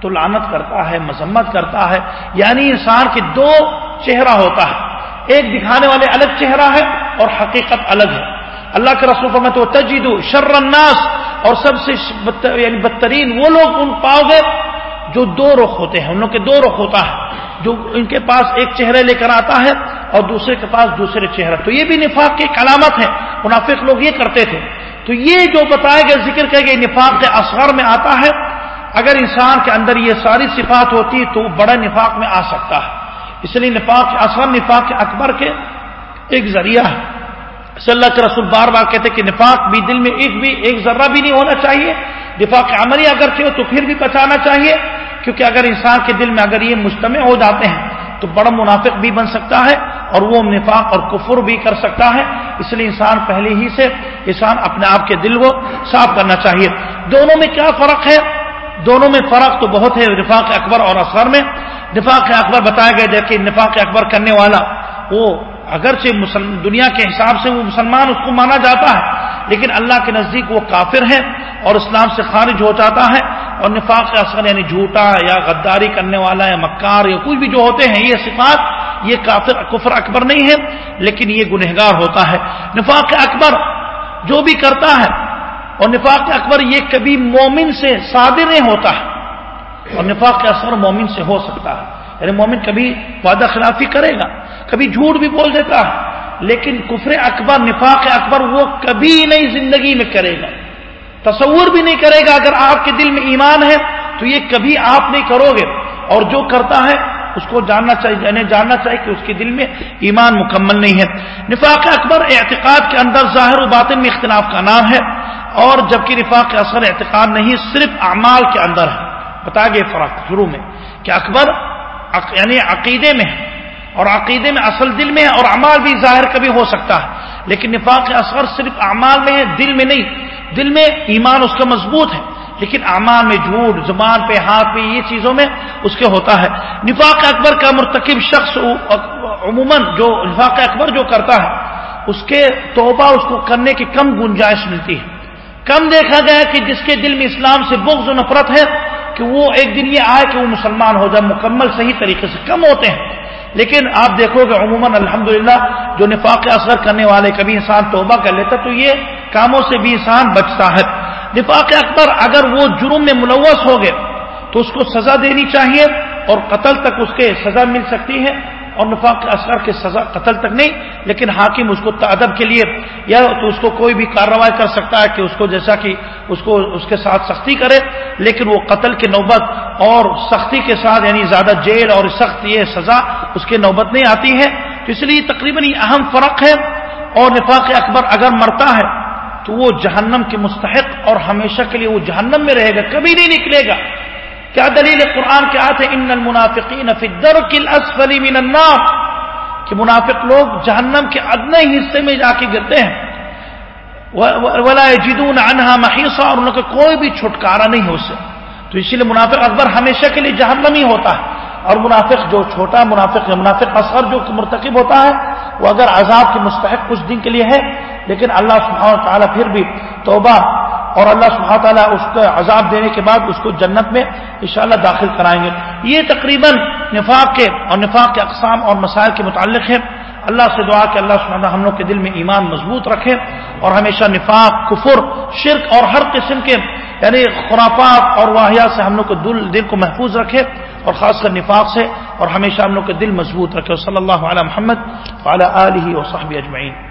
تو لانت کرتا ہے، مذمت کرتا ہے۔ یعنی انسان کے دو چہرہ ہوتا ہے۔ ایک دکھانے والے الگ چہرہ ہے اور حقیقت الگ ہے۔ اللہ کے رسول میں تو تجید شر الناس۔ اور سب سے یعنی بدترین وہ لوگ ان پاؤ گے جو دو رخ ہوتے ہیں۔ ان لوگ کے دو رخ ہوتا ہے۔ جو ان کے پاس ایک چہرے لے کر آتا ہے اور دوسرے کے پاس دوسرے چہرہ۔ تو یہ بھی نفاق کی ایک علامت ہے۔ منافق لوگ یہ کرتے تھے۔ تو یہ جو بتایا گیا، ذکر کیا گیا، نفاق کے اثر میں آتا ہے۔ اگر انسان کے اندر یہ ساری صفات ہوتی تو وہ بڑا نفاق میں آ سکتا ہے۔ اس لیے نفاق اثر نفاق اکبر کے ایک ذریعہ ہے۔ صلی اللہ کے رسول بار بار کہتے کہ نفاق بھی دل میں ایک بھی، ایک ذرہ بھی نہیں ہونا چاہیے۔ نفاق عملی اگر ہو تو پھر بھی بچانا چاہیے۔ کیونکہ اگر انسان کے دل میں اگر یہ مجتمع ہو جاتے ہیں تو بڑا منافق بھی بن سکتا ہے اور وہ نفاق اور کفر بھی کر سکتا ہے۔ اس لیے انسان پہلے ہی سے انسان اپنے آپ کے دل کو صاف کرنا چاہیے۔ دونوں میں کیا فرق ہے؟ دونوں میں فرق تو بہت ہے نفاق اکبر اور اثر میں۔ نفاق اکبر بتایا گیا جیسے نفاق اکبر کرنے والا وہ اگرچہ دنیا کے حساب سے وہ مسلمان اس کو مانا جاتا ہے، لیکن اللہ کے نزدیک وہ کافر ہے اور اسلام سے خارج ہو جاتا ہے۔ اور نفاق اثر یعنی جھوٹا یا غداری کرنے والا یا مکار یا کوئی بھی جو ہوتے ہیں، یہ صفات، یہ کافر، کفر اکبر نہیں ہے لیکن یہ گنہگار ہوتا ہے۔ نفاق اکبر جو بھی کرتا ہے، اور نفاق اکبر یہ کبھی مومن سے صادر نہیں ہوتا ہے، اور نفاق کا اثر مومن سے ہو سکتا ہے۔ یعنی مومن کبھی وعدہ خلافی کرے گا، کبھی جھوٹ بھی بول دیتا ہے، لیکن کفر اکبر، نفاق اکبر وہ کبھی نہیں زندگی میں کرے گا۔ تصور بھی نہیں کرے گا اگر آپ کے دل میں ایمان ہے، تو یہ کبھی آپ نہیں کرو گے۔ اور جو کرتا ہے، اس کو جاننا چاہیے یعنی جاننا چاہیے کہ اس کے دل میں ایمان مکمل نہیں ہے۔ نفاق اکبر اعتقاد کے اندر ظاہر و باطن میں اختلاف کا نام ہے۔ اور جبکہ نفاق اثر اعتقاد نہیں، صرف اعمال کے اندر ہے۔ بتایا گیا فرق شروع میں کہ اکبر یعنی عقیدے میں ہے۔ اور عقیدے میں اصل دل میں ہے اور اعمال بھی ظاہر کبھی ہو سکتا ہے۔ لیکن نفاق اصغر صرف اعمال میں ہے، دل میں نہیں۔ دل میں ایمان اس کا مضبوط ہے، لیکن اعمال میں جھوٹ، زبان پہ ہاتھ پہ یہ چیزوں میں اس کے ہوتا ہے۔ نفاق اکبر کا مرتکب شخص عموماً جو نفاق اکبر جو کرتا ہے، اس کے توبہ اس کو کرنے کی کم گنجائش ملتی ہے۔ کم دیکھا گیا کہ جس کے دل میں اسلام سے بغض و نفرت ہے، کہ وہ ایک دن یہ آئے کہ وہ مسلمان ہو جائے، مکمل صحیح طریقے سے کم ہوتے ہیں۔ لیکن آپ دیکھو گے عموماً الحمد جو نفاق اثر کرنے والے کبھی انسان توبہ کر لیتا تو یہ کاموں سے بھی انسان بچتا ہے۔ نفاق اکبر اگر وہ جرم میں ملوث ہو گئے تو اس کو سزا دینی چاہیے اور قتل تک اس کے سزا مل سکتی ہے اور نفاق کے اثر کے سزا قتل تک نہیں، لیکن حاکم اس کو تعدب کے لیے یا تو اس کو کوئی بھی کارروائی کر سکتا ہے کہ اس کو جیسا کہ اس کو اس کے ساتھ سختی کرے، لیکن وہ قتل کے نوبت اور سختی کے ساتھ یعنی زیادہ جیل اور سخت یہ سزا اس کے نوبت نہیں آتی ہے۔ تو اس لیے تقریباً یہ اہم فرق ہے۔ اور نفاق اکبر اگر مرتا ہے تو وہ جہنم کے مستحق اور ہمیشہ کے لیے وہ جہنم میں رہے گا، کبھی نہیں نکلے گا۔ کیا دلیل قرآن کے آتے ان المنافقین فی الدرک الاسفل من النار کہ منافق لوگ جہنم کے ادنے حصے میں جا کے گرتے ہیں۔ ولا يجدون عنها محيصا اور ان کا کوئی بھی چھٹکارا نہیں ہو سے۔ تو اسی لیے منافق اکبر ہمیشہ کے لیے جہنم ہی ہوتا ہے۔ اور منافق جو چھوٹا منافق منافق اثر جو مرتکب ہوتا ہے، وہ اگر عذاب کے مستحق کچھ دن کے لیے ہے، لیکن اللہ سبحانہ تعالیٰ پھر بھی توبہ اور اللہ سبحانہ تعالیٰ اس کا عذاب دینے کے بعد اس کو جنت میں انشاءاللہ داخل کرائیں گے۔ یہ تقریباً نفاق کے اور نفاق کے اقسام اور مسائل کے متعلق ہے اللہ سے دعا کہ اللہ سبحانہ ہم لوگ کے دل میں ایمان مضبوط رکھے اور ہمیشہ نفاق، کفر، شرک اور ہر قسم کے یعنی خرافات اور واحیات سے ہم لوگ کو دل دل کو محفوظ رکھے اور خاص کر نفاق سے اور ہمیشہ ہم لوگ کے دل مضبوط رکھے۔ صلی اللہ علیہ محمد علیہ و صاحب اجمعین۔